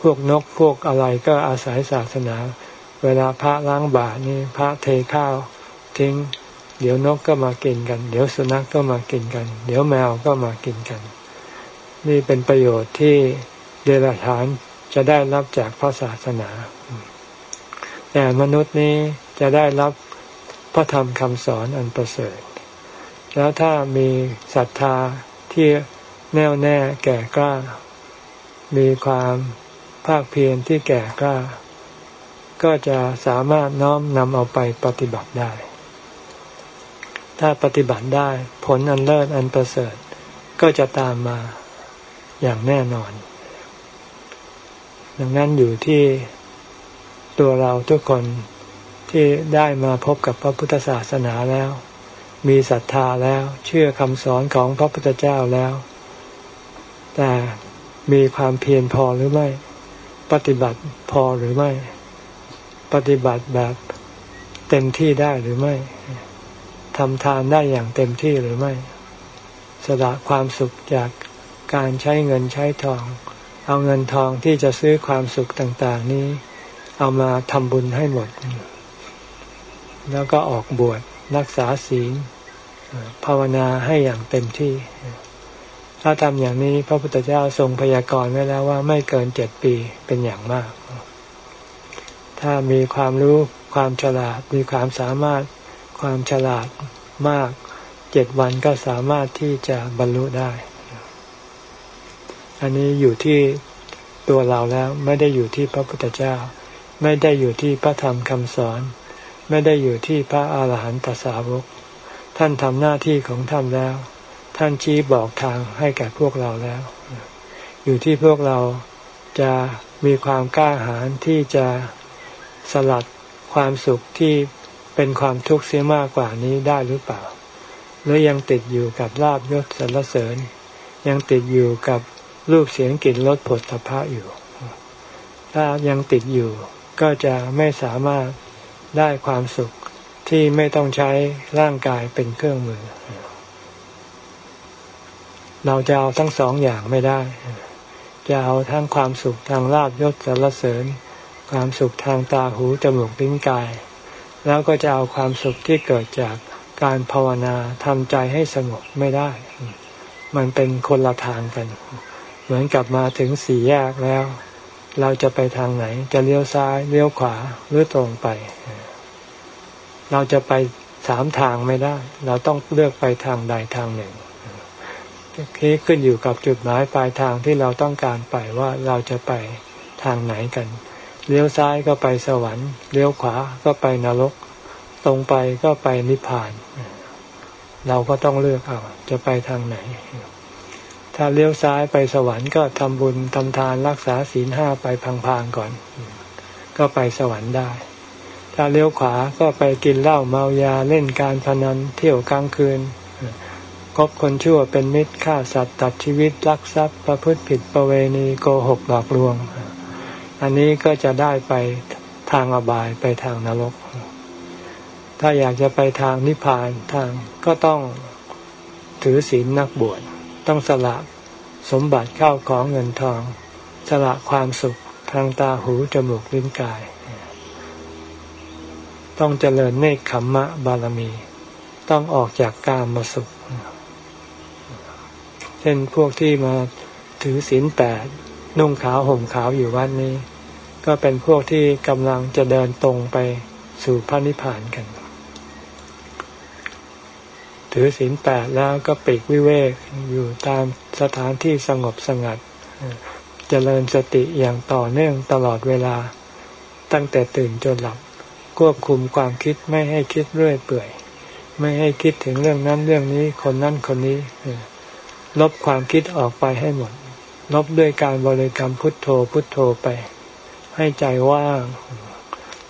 S1: พวกนกพวกอะไรก็อาศัยศาสนา เวลาพระล้างบาทนี่พระเทข้าวทิ้ง เดี๋ยวนกก็มากินกัน เดี๋ยวสุนัขกก็มากินกัน เดี๋ยวแมวก็มากินกัน นี่เป็นประโยชน์ที่เดรัจฉานจะได้รับจากพระศาสนา แต่มนุษย์นี้จะได้รับพระธรรมคำสอนอันประเสริฐ แล้วถ้ามีศรัทธาที่แน่วแน่แก่กล้า มีความภาคเพียรที่แก่กล้า ก็จะสามารถน้อมนำเอาไปปฏิบัติได้ ถ้าปฏิบัติได้ผลอันเลิศอันประเสริฐ ก็จะตามมาอย่างแน่นอน ดังนั้นอยู่ที่ตัวเราทุกคนที่ได้มาพบกับพระพุทธศาสนาแล้ว มีศรัทธาแล้วเชื่อคำสอนของพระพุทธเจ้าแล้ว แต่มีความเพียรพอหรือไม่ ปฏิบัติพอหรือไม่ ปฏิบัติแบบเต็มที่ได้หรือไม่ ทำทานได้อย่างเต็มที่หรือไม่ สละความสุขจากการใช้เงินใช้ทอง เอาเงินทองที่จะซื้อความสุขต่างๆนี้ เอามาทำบุญให้หมด แล้วก็ออกบวชรักษาศีลภาวนาให้อย่างเต็มที่ ถ้าทำอย่างนี้พระพุทธเจ้าทรงพยากรณ์ไว้แล้วว่าไม่เกินเจ็ดปีเป็นอย่างมาก ถ้ามีความรู้ความฉลาดมีความสามารถ ความฉลาดมากเจ็ดวันก็สามารถที่จะบรรลุได้ อันนี้อยู่ที่ตัวเราแล้วไม่ได้อยู่ที่พระพุทธเจ้า ไม่ได้อยู่ที่พระธรรมคำสอน ไม่ได้อยู่ที่พระอาหารหันตสาวก ท่านทำหน้าที่ของท่านแล้ว ท่านชี้บอกทางให้แก่พวกเราแล้ว อยู่ที่พวกเราจะมีความกล้าหาญที่จะสลัดความสุขที่ เป็นความทุกข์เสียมากกว่านี้ได้หรือเปล่า หรือยังติดอยู่กับลาบยศสรรเสริญ ยังติดอยู่กับรูปเสียงกลิ่นรสผลตภะอยู่ ถ้ายังติดอยู่ก็จะไม่สามารถได้ความสุขที่ไม่ต้องใช้ร่างกายเป็นเครื่องมือ เราจะเอาทั้งสองอย่างไม่ได้ จะเอาทั้งความสุขทางลาบยศสรรเสริญ ความสุขทางตาหูจมูกลิ้นกาย แล้วก็จะเอาความสุขที่เกิดจากการภาวนาทำใจให้สงบไม่ได้ มันเป็นคนละทางกัน เหมือนกับมาถึงสี่แยกแล้ว เราจะไปทางไหน จะเลี้ยวซ้ายเลี้ยวขวาหรือตรงไป เราจะไปสามทางไม่ได้ เราต้องเลือกไปทางใดทางหนึ่งนี้ขึ้นอยู่กับจุดหมายปลายทางที่เราต้องการไปว่าเราจะไปทางไหนกัน เลี้ยวซ้ายก็ไปสวรรค์ เลี้ยวขวาก็ไปนรก ตรงไปก็ไปนิพพาน เราก็ต้องเลือกเอาจะไปทางไหน ถ้าเลี้ยวซ้ายไปสวรรค์ก็ทำบุญทำทานรักษาศีลห้าไปพังๆก่อน ก็ไปสวรรค์ได้ ถ้าเลี้ยวขวาก็ไปกินเหล้าเมายาเล่นการพนันเที่ยวกลางคืนคบคนชั่วเป็นมิตรฆ่าสัตว์ตัดชีวิตลักทรัพย์ประพฤติผิดประเวณีโกหกหลอกลวง อันนี้ก็จะได้ไปทางอบายไปทางนรก ถ้าอยากจะไปทางนิพพานทางก็ต้องถือศีลนักบวช ต้องสละสมบัติเข้าของเงินทอง สละความสุขทางตาหูจมูกลิ้นกาย ต้องเจริญเนคขมมะบารมี ต้องออกจากกามมาสุข เช่นพวกที่มาถือศีลแปด นุ่งขาวห่มขาวอยู่วัดนี้ ก็เป็นพวกที่กำลังจะเดินตรงไปสู่พระนิพพานกัน ถือศีลแปดแล้วก็ปีกวิเวกอยู่ตามสถานที่สงบสงัดเจริญสติอย่างต่อเนื่องตลอดเวลา ตั้งแต่ตื่นจนหลับควบคุมความคิดไม่ให้คิดเรื่อยเปื่อย ไม่ให้คิดถึงเรื่องนั้นเรื่องนี้คนนั้นคนนี้ลบความคิดออกไปให้หมด ลบด้วยการบริกรรมพุทโธพุทโธไป ให้ใจว่าง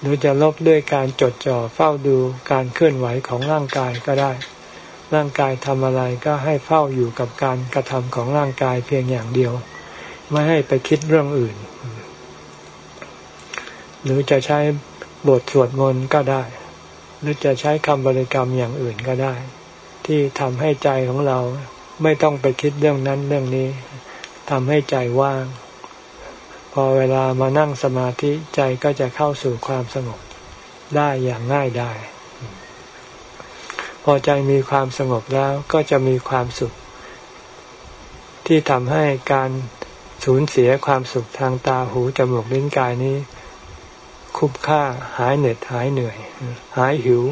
S1: หรือจะลบด้วยการจดจ่อเฝ้าดูการเคลื่อนไหวของร่างกายก็ได้ ร่างกายทำอะไรก็ให้เฝ้าอยู่กับการกระทำของร่างกายเพียงอย่างเดียว ไม่ให้ไปคิดเรื่องอื่น หรือจะใช้บทสวดมนต์ก็ได้ หรือจะใช้คำบริกรรมอย่างอื่นก็ได้ ที่ทำให้ใจของเราไม่ต้องไปคิดเรื่องนั้นเรื่องนี้ ทำให้ใจว่าง พอเวลามานั่งสมาธิใจก็จะเข้าสู่ความสงบได้อย่างง่ายได้ พอใจมีความสงบแล้วก็จะมีความสุข ที่ทำให้การสูญเสียความสุขทางตาหูจมูกลิ้นกายนี้ คุ้มค่าหายเหน็ดหายเหนื่อย หายหิว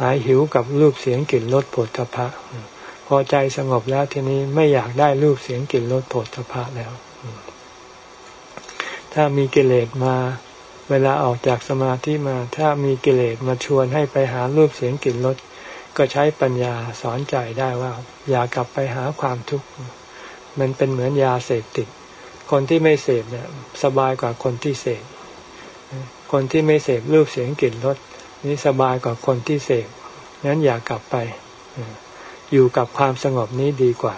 S1: หายหิวกับรูปเสียงกลิ่นรสผลตภะ พอใจสงบแล้วทีนี้ไม่อยากได้รูปเสียงกลิ่นรสผลทพะแล้ว ถ้ามีกิเลสมา เวลาออกจากสมาธิมา ถ้ามีกิเลสมาชวนให้ไปหารูปเสียงกลิ่นรสก็ใช้ปัญญาสอนใจได้ว่า อย่ากลับไปหาความทุกข์มันเป็นเหมือนยาเสพติด คนที่ไม่เสพเนี่ยสบายกว่าคนที่เสพคนที่ไม่เสพรูปเสียงกลิ่นรสนี่สบายกว่าคนที่เสพงั้นอย่ากลับไป อยู่กับความสงบนี้ดีกว่า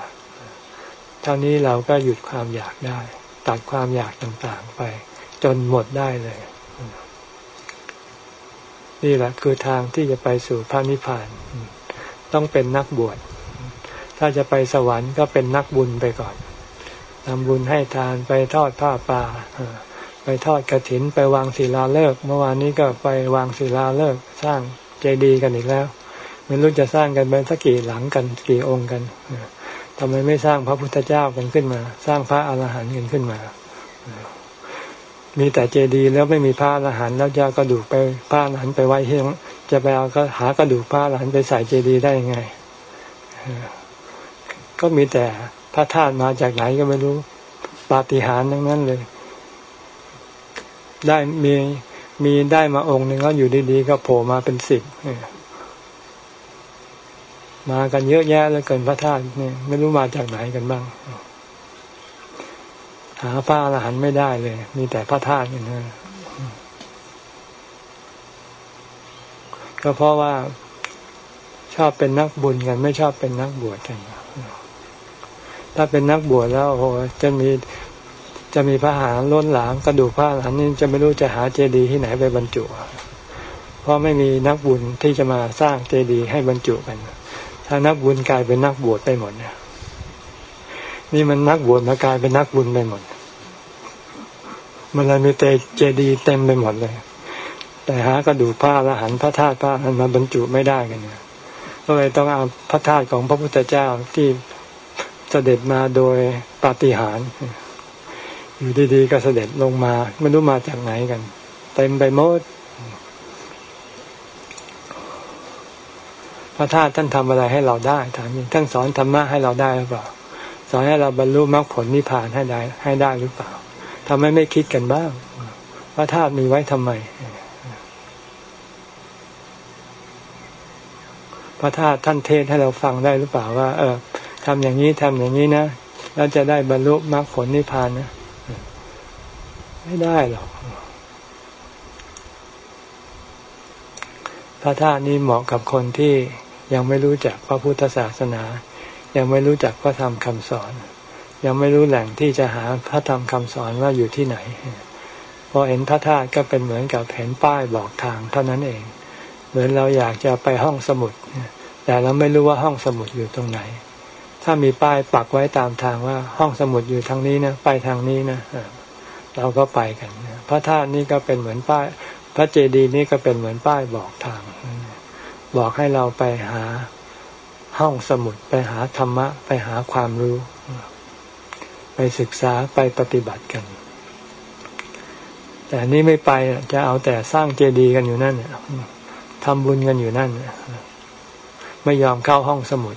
S1: เท่านี้เราก็หยุดความอยากได้ ตัดความอยากต่างๆไป จนหมดได้เลย นี่แหละคือทางที่จะไปสู่พระนิพพาน ต้องเป็นนักบวช ถ้าจะไปสวรรค์ก็เป็นนักบุญไปก่อนทำบุญให้ทานไปทอดผ้าป่าไปทอดกระถินไปวางศิลาฤกษ์เมื่อวานนี้ก็ไปวางศิลาฤกษ์สร้างเจดีย์กันอีกแล้ว ไม่รู้จะสร้างกันเป็นสักกี่หลังกันกี่องค์กันทำไมไม่สร้างพระพุทธเจ้ากันขึ้นมา สร้างพระอรหันต์กันขึ้นมา มีแต่เจดีย์แล้วไม่มีพระอรหันต์แล้วจะกระดูกไปพระอรหันต์ไปไว้ที่จะไปเอาก็หากระดูกพระอรหันต์ไปใส่เจดีย์ได้ยังไงก็มีแต่พระธาตุมาจากไหนก็ไม่รู้ปาฏิหาริย์ทั้งนั้นเลย ได้มีมีได้มาองค์หนึ่งแล้วอยู่ดีๆก็โผล่มาเป็นสิบ มากันเยอะแยะแล้วเกินพระธาตุเนี่ยไม่รู้มาจากไหนกันบ้าง หาพระอรหันต์ไม่ได้เลย มีแต่พระธาตุกันนะก็เพราะว่าชอบเป็นนักบุญกัน ไม่ชอบเป็นนักบวชกันถ้าเป็นนักบวชแล้วโอ้โหจะมีจะมีพระหาล้นหลามกระดูกพระหลานนี่จะไม่รู้จะหาเจดีย์ที่ไหนไปบรรจุ เพราะไม่มีนักบุญที่จะมาสร้างเจดีย์ให้บรรจุกัน ถ้านักบุญกลายเป็นนักบวชไปหมดเนี่ยนี่มันนักบวชมากลายเป็นนักบุญไปหมด มันเลยมีเตเจดีเต็มไปหมดเลย แต่หากระดูกผ้าละหันพระธาตุพระอันมาบรรจุไม่ได้กันเนี่ยก็เลยต้องเอาพระธาตุของพระพุทธเจ้าที่เสด็จมาโดยปาฏิหาริย์อยู่ดีๆก็เสด็จลงมาไม่รู้มาจากไหนกัน เต็มไปหมด ระธาตุท่านทำอะไรให้เราได้ถามจริงท่านสอนธรรมะให้เราได้หรือเปล่า สอนให้เราบรรลุมรรคผลนิพพานให้ได้ให้ได้หรือเปล่าทำไมไม่คิดกันบ้างพระธาตุมีไว้ทำไมพระธาตุท่านเทศให้เราฟังได้หรือเปล่าว่า เออทำอย่างนี้ทำอย่างนี้นะแล้วจะได้บรรลุมรรคผลนิพพานนะไม่ได้หรอกพระธาตุนี้เหมาะกับคนที่ ยังไม่รู้จักพระพุทธศาสนา ยังไม่รู้จักพระธรรมคำสอน ยังไม่รู้แหล่งที่จะหาพระธรรมคำสอนว่าอยู่ที่ไหน พอเห็นพระธาตุก็เป็นเหมือนกับเห็นป้ายบอกทางเท่านั้นเอง เหมือนเราอยากจะไปห้องสมุด แต่เราไม่รู้ว่าห้องสมุดอยู่ตรงไหน ถ้ามีป้ายปักไว้ตามทางว่าห้องสมุดอยู่ทางนี้นะไปทางนี้นะเราก็ไปกัน พระธาตุนี่ก็เป็นเหมือนป้าย พระเจดีย์นี่ก็เป็นเหมือนป้ายบอกทาง บอกให้เราไปหาห้องสมุดไปหาธรรมะ ไปหาความรู้ ไปศึกษาไปปฏิบัติกัน แต่นี่ไม่ไปจะเอาแต่สร้างเจดีย์กันอยู่นั่นทำบุญกันอยู่นั่นไม่ยอมเข้าห้องสมุด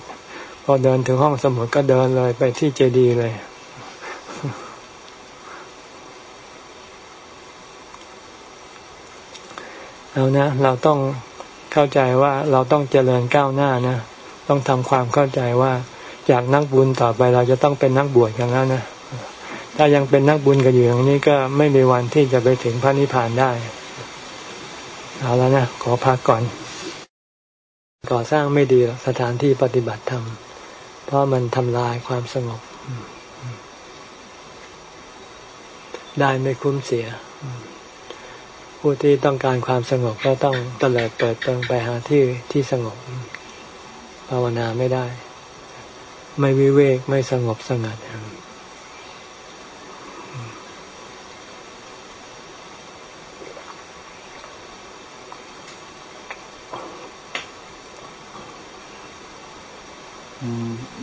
S1: พอเดินถึงห้องสมุดก็เดินเลยไปที่เจดีย์เลย เอานะ เราต้อง เข้าใจว่าเราต้องเจริญก้าวหน้านะ ต้องทำความเข้าใจว่าจากนักบุญต่อไปเราจะต้องเป็นนักบวชกันแล้วนะ ถ้ายังเป็นนักบุญกันอยู่อย่างนี้ก็ไม่มีวันที่จะไปถึงพระนิพพานได้ เอาแล้วนะ ขอพักก่อน ก่อสร้างไม่ดีสถานที่ปฏิบัติธรรม เพราะมันทำลายความสงบ ได้ไม่คุ้มเสีย ผู้ที่ต้องการความสงบก็ต้องตลิดเปิดเปิงไปหาที่ที่สงบ ภาวนาไม่ได้ ไม่วิเวกไม่สงบสงัด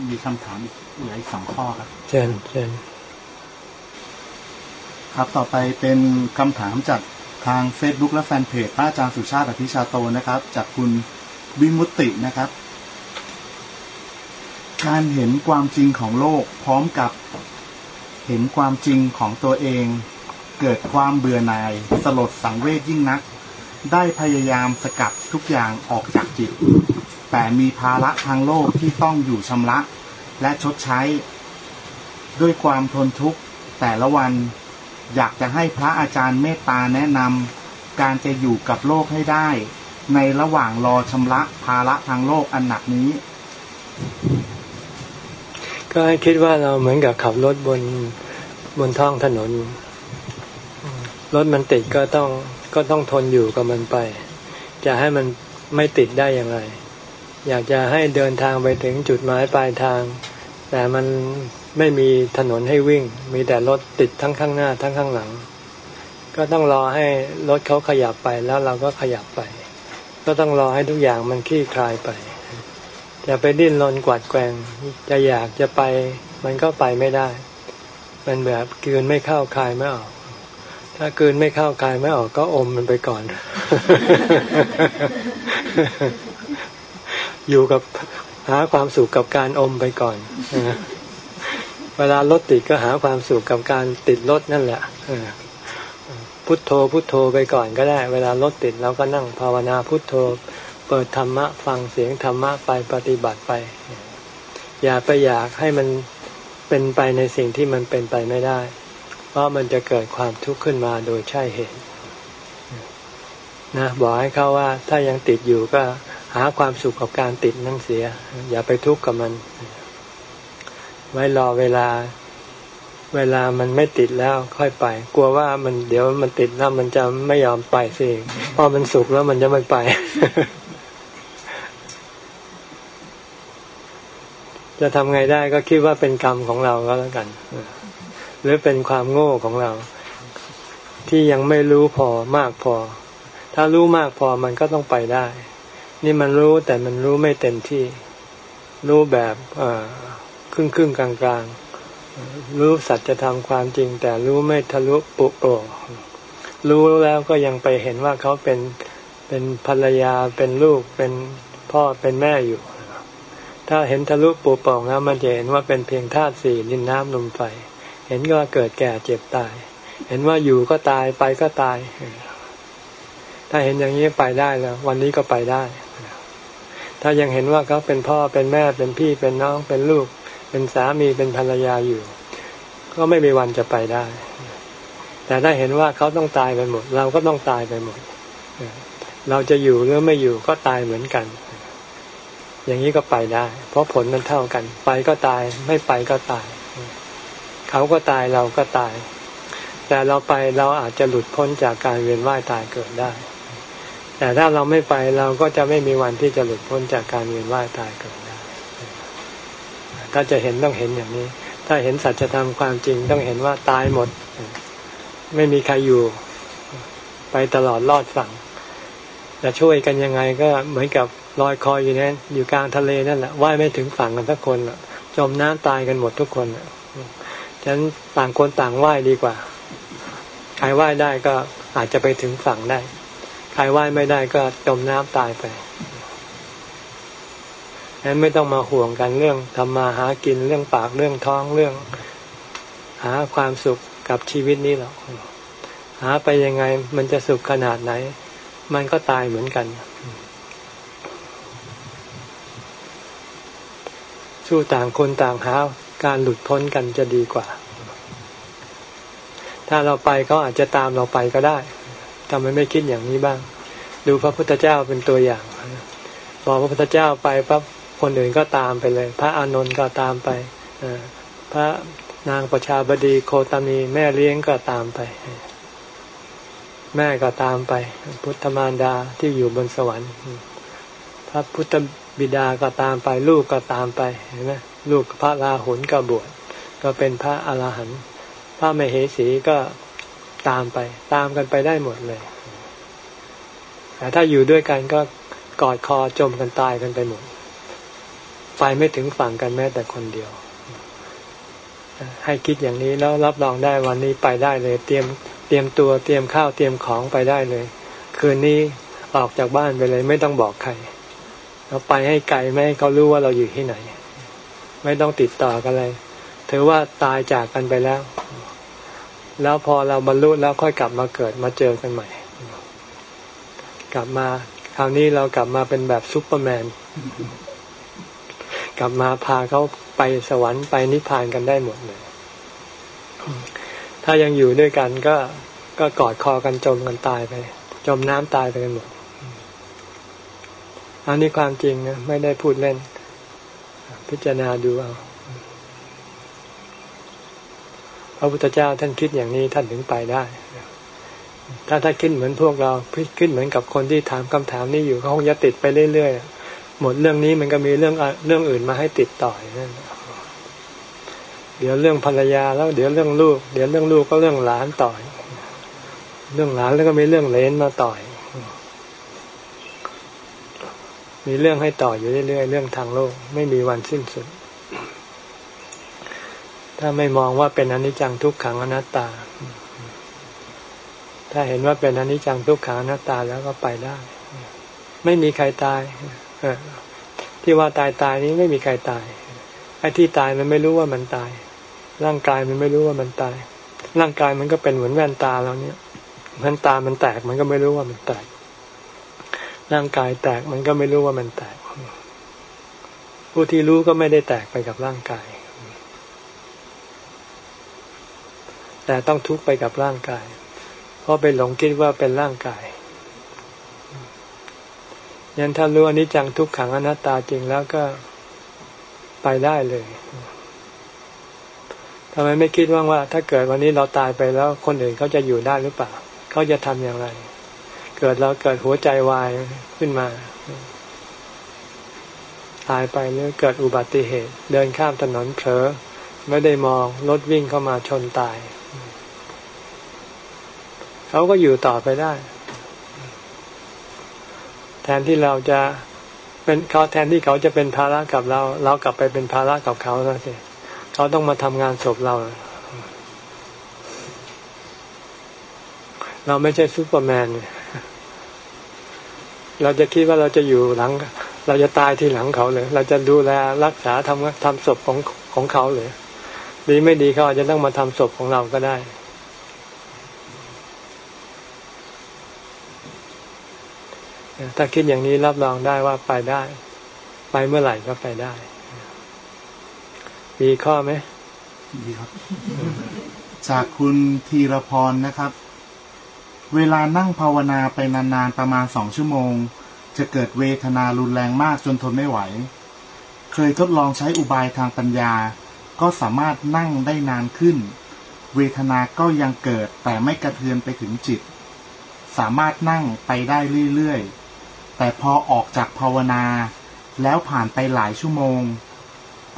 S2: มีคำถามเหลืออีกสองข้อครับ
S1: เชิญเชิญ
S2: ครับต่อไปเป็นคำถามจาก ทาง Facebook และแฟนเพจพระอาจารย์สุชาติอภิชาโตนะครับ จากคุณวิมุตตินะครับ การเห็นความจริงของโลกพร้อมกับเห็นความจริงของตัวเอง เกิดความเบื่อหน่าย สลดสังเวชยิ่งนัก ได้พยายามสกัดทุกอย่างออกจากจิต แต่มีภาระทางโลกที่ต้องอยู่ชำระและชดใช้ ด้วยความทนทุกข์แต่ละวัน อยากจะให้พระอาจารย์เมตตาแนะนำการจะอยู่กับโลกให้ได้ ในระหว่างรอชำระภาระทางโลกอันหนักนี้
S1: ก็ให้คิดว่าเราเหมือนกับขับรถบนบนท้องถนน รถมันติดก็ต้องก็ต้องทนอยู่กับมันไป จะให้มันไม่ติดได้อย่างไร อยากจะให้เดินทางไปถึงจุดหมายปลายทาง แต่มัน ไม่มีถนนให้วิ่ง มีแต่รถติดทั้งข้างหน้าทั้งข้างหลัง ก็ต้องรอให้รถเขาขยับไปแล้วเราก็ขยับไป ก็ต้องรอให้ทุกอย่างมันคลี่คลายไปจะไปดิ้นรนกวาดแกงจะอยากจะไป มันก็ไปไม่ได้ มันแบบกืนไม่เข้าคายไม่ออก ถ้ากืนไม่เข้าคายไม่ออกก็อมมันไปก่อน อยู่กับหาความสุขกับการอมไปก่อน เวลารถติดก็หาความสุขกับการติดรถนั่นแหละพุทโธพุทโธไปก่อนก็ได้ เวลารถติดเราก็นั่งภาวนาพุทโธ เปิดธรรมะ ฟังเสียงธรรมะไปปฏิบัติไป อย่าไปอยากให้มันเป็นไปในสิ่งที่มันเป็นไปไม่ได้ เพราะมันจะเกิดความทุกข์ขึ้นมาโดยใช่เหตุนะบอกให้เขาว่าถ้ายังติดอยู่ก็หาความสุขกับการติดนั่นเสีย อย่าไปทุกข์กับมัน ไว้รอเวลา เวลามันไม่ติดแล้วค่อยไป กลัวว่ามันเดี๋ยวมันติดแล้วมันจะไม่ยอมไปสิพอมันสุกแล้วมันจะไม่ไป จะทำไงได้ก็คิดว่าเป็นกรรมของเราก็แล้วกัน หรือเป็นความโง่ของเรา ที่ยังไม่รู้พอมากพอ ถ้ารู้มากพอมันก็ต้องไปได้ นี่มันรู้แต่มันรู้ไม่เต็มที่ รู้แบบ ครึ่งครึ่งกลางกลางรู้สัจธรรมความจริง แต่รู้ไม่ทะลุปุโปร่งรู้แล้วก็ยังไปเห็นว่าเขาเป็นเป็นภรรยาเป็นลูกเป็นพ่อเป็นแม่อยู่ ถ้าเห็นทะลุปุโปร่งแล้วมันจะเห็นว่าเป็นเพียงธาตุสี่ดินน้ำลมไฟ เห็นว่าเกิดแก่เจ็บตาย เห็นว่าอยู่ก็ตายไปก็ตาย ถ้าเห็นอย่างนี้ไปได้แล้ว วันนี้ก็ไปได้ ถ้ายังเห็นว่าเขาเป็นพ่อเป็นแม่เป็นพี่เป็นน้องเป็นลูก เป็นสามีเป็นภรรยาอยู่ ก็ไม่มีวันจะไปได้ แต่ถ้าเห็นว่าเขาต้องตายไปหมด เราก็ต้องตายไปหมด เราจะอยู่หรือไม่อยู่ก็ตายเหมือนกัน อย่างนี้ก็ไปได้ เพราะผลมันเท่ากัน ไปก็ตายไม่ไปก็ตาย เขาก็ตายเราก็ตาย แต่เราไปเราอาจจะหลุดพ้นจากการเวียนว่ายตายเกิดได้แต่ถ้าเราไม่ไปเราก็จะไม่มีวันที่จะหลุดพ้นจากการเวียนว่ายตายเกิด ถ้าจะเห็นต้องเห็นอย่างนี้ ถ้าเห็นสัจธรรมความจริงต้องเห็นว่าตายหมด ไม่มีใครอยู่ ไปตลอดรอดฝั่งจะช่วยกันยังไงก็เหมือนกับลอยคอยอยู่นั้นอยู่กลางทะเลนั่นแหละว่ายไม่ถึงฝั่งกันทุกคนจมน้ำตายกันหมดทุกคนฉะนั้นต่างคนต่างว่ายดีกว่า ใครว่ายได้ก็อาจจะไปถึงฝั่งได้ ใครว่ายไม่ได้ก็จมน้ำตายไป นั้นไม่ต้องมาห่วงกันเรื่องทำมาหากินเรื่องปากเรื่องท้องเรื่อง หาความสุขกับชีวิตนี้หรอกหาไปยังไงมันจะสุขขนาดไหน มันก็ตายเหมือนกัน สู้ต่างคนต่างหาการหลุดพ้นกันจะดีกว่า ถ้าเราไปเขาอาจจะตามเราไปก็ได้ทำไมไม่คิดอย่างนี้บ้าง ดูพระพุทธเจ้าเป็นตัวอย่างพอพระพุทธเจ้าไปปั๊บ คนอื่นก็ตามไปเลย พระอานนท์ก็ตามไปพระนางประชาบดีโคตมีแม่เลี้ยงก็ตามไป แม่ก็ตามไป พุทธมารดาที่อยู่บนสวรรค์ พระพุทธบิดาก็ตามไป ลูกก็ตามไปเห็นไหมลูกพระราหุลก็บวชก็เป็นพระอรหันต์พระมเหสีก็ตามไป ตามกันไปได้หมดเลย แต่ถ้าอยู่ด้วยกันก็กอดคอจมกันตายกันไปหมด ไฟไม่ถึงฝั่งกันแม้แต่คนเดียว ให้คิดอย่างนี้แล้วรับรองได้วันนี้ไปได้เลย เตรียมเตรียมตัวเตรียมข้าวเตรียมของไปได้เลย คืนนี้ออกจากบ้านไปเลยไม่ต้องบอกใครเราไปให้ไกลไม่ให้เขารู้ว่าเราอยู่ที่ไหน ไม่ต้องติดต่อกันเลยถือว่าตายจากกันไปแล้ว แล้วพอเราบรรลุแล้วค่อยกลับมาเกิดมาเจอกันใหม่ กลับมา คราวนี้เรากลับมาเป็นแบบซุปเปอร์แมน กลับมาพาเขาไปสวรรค์ไปนิพพานกันได้หมดเลย ถ้ายังอยู่ด้วยกันก็ก็กอดคอกันจมกันตายไป จมน้ำตายไปกันหมดอันนี้ความจริงนะไม่ได้พูดเล่น พิจารณาดูเอาพระพุทธเจ้าท่านคิดอย่างนี้ท่านถึงไปได้ถ้าท่านคิดเหมือนพวกเราคิดเหมือนกับคนที่ถามคำถามนี้อยู่เขาคงจะติดไปเรื่อยๆ หมดเรื่องนี้มันก็มีเรื่องเรื่องอื่นมาให้ติดต่อนั่นเดี๋ยวเรื่องภรรยาแล้ว เดี๋ยวเรื่องลูก เดี๋ยวเรื่องลูกก็เรื่องหลานต่อย เรื่องหลานแล้วก็มีเรื่องเลนมาต่อย มีเรื่องให้ต่ออยู่เรื่อยๆเรื่องทางโลก ไม่มีวันสิ้นสุด ถ้าไม่มองว่าเป็นอนิจจังทุกขังอนัตตา ถ้าเห็นว่าเป็นอนิจจังทุกขังอนัตตาแล้วก็ไปได้ ไม่มีใครตาย ที่ว่าตายตายนี้ไม่มีใครตายไอ้ที่ตายมันไม่รู้ว่ามันตาย ร่างกายมันไม่รู้ว่ามันตาย ร่างกายมันก็เป็นเหมือนแว่นตาเราเนี่ยแว่นตามันแตกมันก็ไม่รู้ว่ามันแตก ร่างกายแตกมันก็ไม่รู้ว่ามันแตก ผู้ที่รู้ก็ไม่ได้แตกไปกับร่างกาย แต่ต้องทุกข์ไปกับร่างกาย เพราะไปหลงคิดว่าเป็นร่างกาย ยันถ้ารู้อนิจจังทุกขังอนัตตาจริงแล้วก็ไปได้เลยทำไมไม่คิดว่างว่า ถ้าเกิดวันนี้เราตายไปแล้ว คนอื่นเขาจะอยู่ได้หรือเปล่าเขาจะทำอย่างไร เกิดเราเกิดหัวใจวายขึ้นมา ตายไปหรือเกิดอุบัติเหตุ เดินข้ามถนนเผลอไม่ได้มองรถวิ่งเข้ามาชนตาย เขาก็อยู่ต่อไปได้ แทนที่เราจะเป็นเขาแทนที่เขาจะเป็นภาระกับเรา เรากลับไปเป็นภาระกับเขาแล้วสิเขาต้องมาทำงานศพเรา เราไม่ใช่ซูเปอร์แมน เราจะคิดว่าเราจะอยู่หลัง เราจะตายที่หลังเขาเลย เราจะดูแลรักษาทำทำศพของของเขาเลย ดีไม่ดีเขาอาจจะต้องมาทำศพของเราก็ได้ ถ้าคิดอย่างนี้รับรองได้ว่าไปได้ ไปเมื่อไหร่ก็ไปได้ มีข้อไหม
S2: มีครับ จากคุณธีรพรนะครับ เวลานั่งภาวนาไปนานๆประมาณสองชั่วโมง จะเกิดเวทนารุนแรงมากจนทนไม่ไหว เคยทดลองใช้อุบายทางปัญญา ก็สามารถนั่งได้นานขึ้น เวทนาก็ยังเกิดแต่ไม่กระเทือนไปถึงจิตสามารถนั่งไปได้เรื่อยๆ แต่พอออกจากภาวนา แล้วผ่านไปหลายชั่วโมง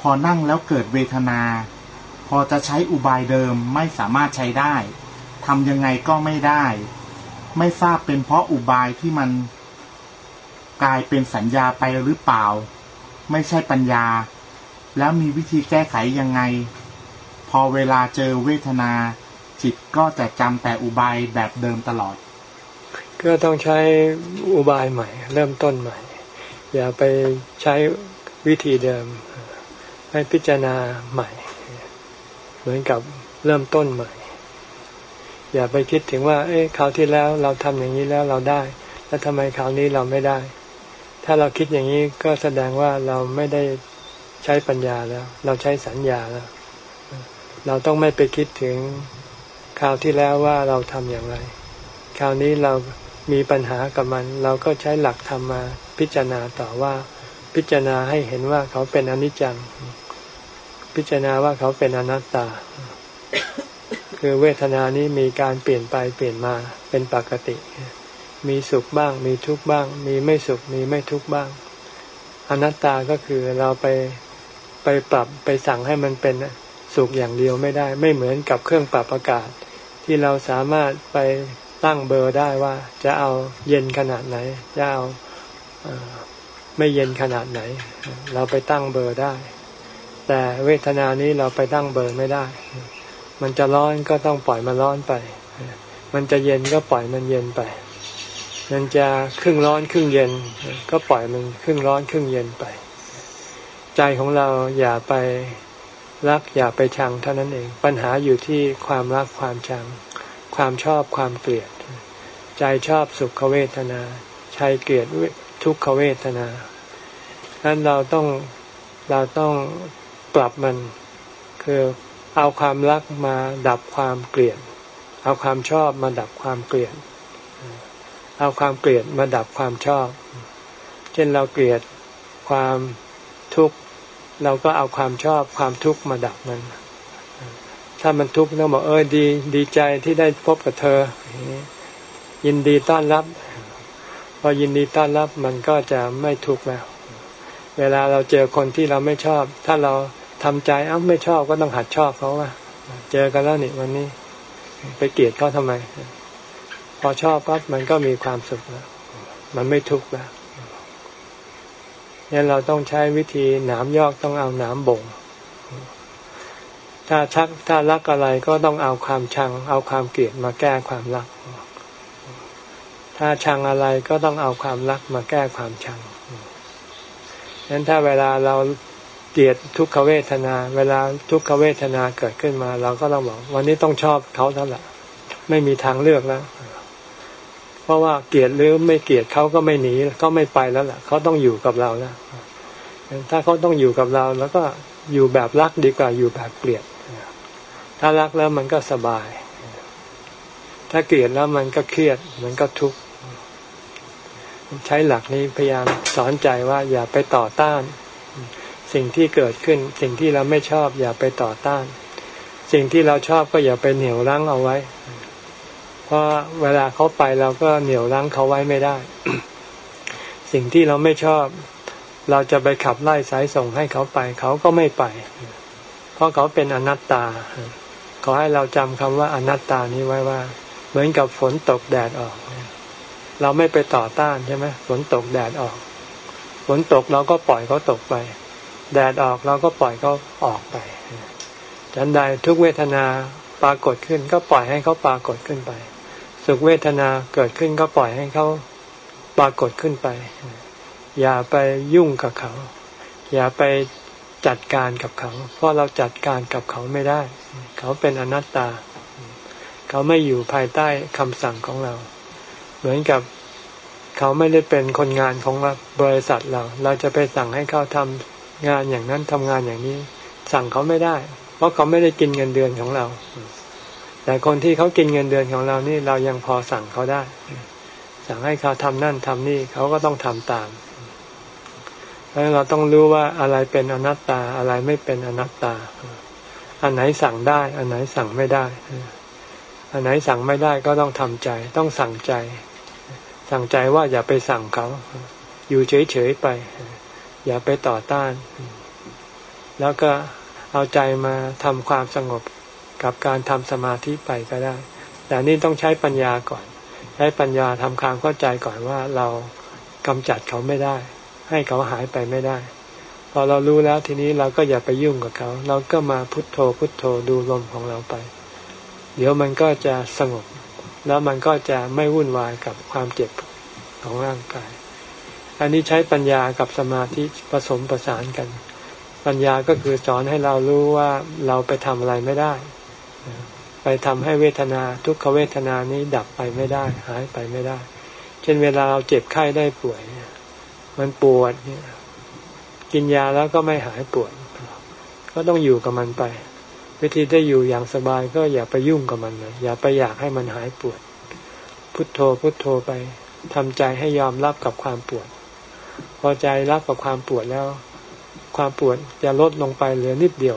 S2: พอนั่งแล้วเกิดเวทนา พอจะใช้อุบายเดิมไม่สามารถใช้ได้ทำยังไงก็ไม่ได้ ไม่ทราบเป็นเพราะอุบายที่มันกลายเป็นสัญญาไปหรือเปล่า ไม่ใช่ปัญญา แล้วมีวิธีแก้ไขยังไง พอเวลาเจอเวทนา จิตก็จะจำแต่อุบายแบบเดิมตลอด
S1: ก็ต้องใช้อุบายใหม่ เริ่มต้นใหม่ อย่าไปใช้วิธีเดิม ให้พิจารณาใหม่ เหมือนกับเริ่มต้นใหม่ อย่าไปคิดถึงว่า เอ๊ะคราวที่แล้วเราทำอย่างนี้แล้วเราได้ แล้วทำไมคราวนี้เราไม่ได้ ถ้าเราคิดอย่างนี้ก็แสดงว่าเราไม่ได้ใช้ปัญญาแล้ว เราใช้สัญญาแล้ว เราต้องไม่ไปคิดถึงคราวที่แล้วว่าเราทำอย่างไร คราวนี้เรา มีปัญหากับมัน เราก็ใช้หลักธรรมมาพิจารณาต่อว่า พิจารณาให้เห็นว่าเขาเป็นอนิจจัง พิจารณาว่าเขาเป็นอนัตตา คือเวทนานี้มีการเปลี่ยนไปเปลี่ยนมาเป็นปกติ มีสุขบ้าง มีทุกข์บ้าง มีไม่สุขมีไม่ทุกข์บ้าง อนัตตาก็คือเราไปไปปรับไปสั่งให้มันเป็นสุขอย่างเดียวไม่ได้ ไม่เหมือนกับเครื่องปรับอากาศ ที่เราสามารถไป ตั้งเบอร์ได้ว่า จะเอาเย็นขนาดไหน จะเอาไม่เย็นขนาดไหน เราไปตั้งเบอร์ได้ แต่เวทนานี้เราไปตั้งเบอร์ไม่ได้ มันจะร้อนก็ต้องปล่อยมันร้อนไป มันจะเย็นก็ปล่อยมันเย็นไป มันจะครึ่งร้อนครึ่งเย็น ก็ปล่อยมันครึ่งร้อนครึ่งเย็นไป ใจของเราอย่าไปรักอย่าไปชังเท่านั้นเอง ปัญหาอยู่ที่ความรักความชัง ความชอบความเกลียด ใจชอบสุขเวทนา ใจเกลียดทุกขเวทนาดังนั้นเราต้องเราต้องปรับมัน คือเอาความรักมาดับความเกลียด เอาความชอบมาดับความเกลียด เอาความเกลียดมาดับความชอบ เช่นเราเกลียดความทุกข์เราก็เอาความชอบความทุกข์มาดับมัน ถ้ามันทุกข์ต้องบอกเออดี ดีใจที่ได้พบกับเธอ ยินดีต้อนรับ พอยินดีต้อนรับมันก็จะไม่ทุกข์แล้ว เวลาเราเจอคนที่เราไม่ชอบ ถ้าเราทำใจเอ้าไม่ชอบก็ต้องหัดชอบเขาว่าเจอกันแล้วนี่วันนี้ ไปเกลียดเขาทำไม พอชอบก็มันก็มีความสุขแล้วมันไม่ทุกข์แล้วนี่เราต้องใช้วิธีหนามยอกต้องเอาหนามบ่ง ถ้าชักถ้ารักอะไรก็ต้องเอาความชัง เอาความเกลียดมาแก้ความรัก ถ้าชังอะไรก็ต้องเอาความรักมาแก้ความชังฉะนั้นถ้าเวลาเราเกลียดทุกขเวทนา เวลาทุกขเวทนาเกิดขึ้นมา เราก็ต้องบอก วันนี้ต้องชอบเขาเท่าไหร่ไม่มีทางเลือกแล้วเพราะว่าเกลียดหรือไม่เกลียดเขาก็ไม่หนีก็ไม่ไปแล้วล่ะเขาต้องอยู่กับเราแล้วถ้าเขาต้องอยู่กับเรา แล้วก็อยู่แบบรักดีกว่าอยู่แบบเกลียดถ้ารักแล้วมันก็สบาย ถ้าเกลียดแล้วมันก็เครียด มันก็ทุกข์ ใช้หลักนี้พยายามสอนใจว่าอย่าไปต่อต้าน สิ่งที่เกิดขึ้น สิ่งที่เราไม่ชอบ อย่าไปต่อต้าน สิ่งที่เราชอบก็อย่าไปเหนี่ยวรั้งเอาไว้ เพราะเวลาเขาไปเราก็เหนี่ยวรั้งเขาไว้ไม่ได้ สิ่งที่เราไม่ชอบ เราจะไปขับไล่สายส่งให้เขาไป เขาก็ไม่ไป เพราะเขาเป็นอนัตตา ขอให้เราจำคำว่าอนัตตานี้ไว้ว่า เหมือนกับฝนตกแดดออก เราไม่ไปต่อต้านใช่ไหมฝนตกแดดออกฝนตกเราก็ปล่อยเขาตกไป แดดออกเราก็ปล่อยเขาออกไปจันใดทุกเวทนาปรากฏขึ้น ก็ปล่อยให้เขาปรากฏขึ้นไป สุขเวทนาเกิดขึ้นก็ปล่อยให้เขาปรากฏขึ้นไป อย่าไปยุ่งกับเขา อย่าไปจัดการกับเขา เพราะเราจัดการกับเขาไม่ได้ เขาเป็นอนัตตา เขาไม่อยู่ภายใต้คำสั่งของเรา เหมือนกับเขาไม่ได้เป็นคนงานของบริษัทเรา เราจะไปสั่งให้เขาทำงานอย่างนั้นทำงานอย่างนี้ สั่งเขาไม่ได้ เพราะเขาไม่ได้กินเงินเดือนของเรา แต่คนที่เขากินเงินเดือนของเรานี่เรายังพอสั่งเขาได้ สั่งให้เขาทำนั่นทำนี่เขาก็ต้องทำตามแล้วเราต้องรู้ว่าอะไรเป็นอนัตตาอะไรไม่เป็นอนัตตา อันไหนสั่งได้ อันไหนสั่งไม่ได้ อันไหนสั่งไม่ได้ก็ต้องทำใจ ต้องสั่งใจ สั่งใจว่าอย่าไปสั่งเขา อยู่เฉยๆไป อย่าไปต่อต้าน แล้วก็เอาใจมาทำความสงบกับการทำสมาธิไปก็ได้ แต่นี่ต้องใช้ปัญญาก่อน ใช้ปัญญาทำความเข้าใจก่อนว่าเรากำจัดเขาไม่ได้ ให้เขาหายไปไม่ได้ พอเรารู้แล้วทีนี้เราก็อย่าไปยุ่งกับเขา เราก็มาพุทโธพุทโธดูลมของเราไป เดี๋ยวมันก็จะสงบ แล้วมันก็จะไม่วุ่นวายกับความเจ็บของร่างกาย อันนี้ใช้ปัญญากับสมาธิผสมประสานกัน ปัญญาก็คือสอนให้เรารู้ว่าเราไปทำอะไรไม่ได้ ไปทำให้เวทนาทุกขเวทนานี้ดับไปไม่ได้ หายไปไม่ได้ เช่นเวลาเราเจ็บไข้ได้ป่วย มันปวดเนี่ยกินยาแล้วก็ไม่หายปวด ก็ต้องอยู่กับมันไป วิธีได้อยู่อย่างสบายก็อย่าไปยุ่งกับมันเลยอย่าไปอยากให้มันหายปวด พุทโธพุทโธไปทำใจให้ยอมรับกับความปวด พอใจรับกับความปวดแล้ว ความปวดจะลดลงไปเหลือนิดเดียว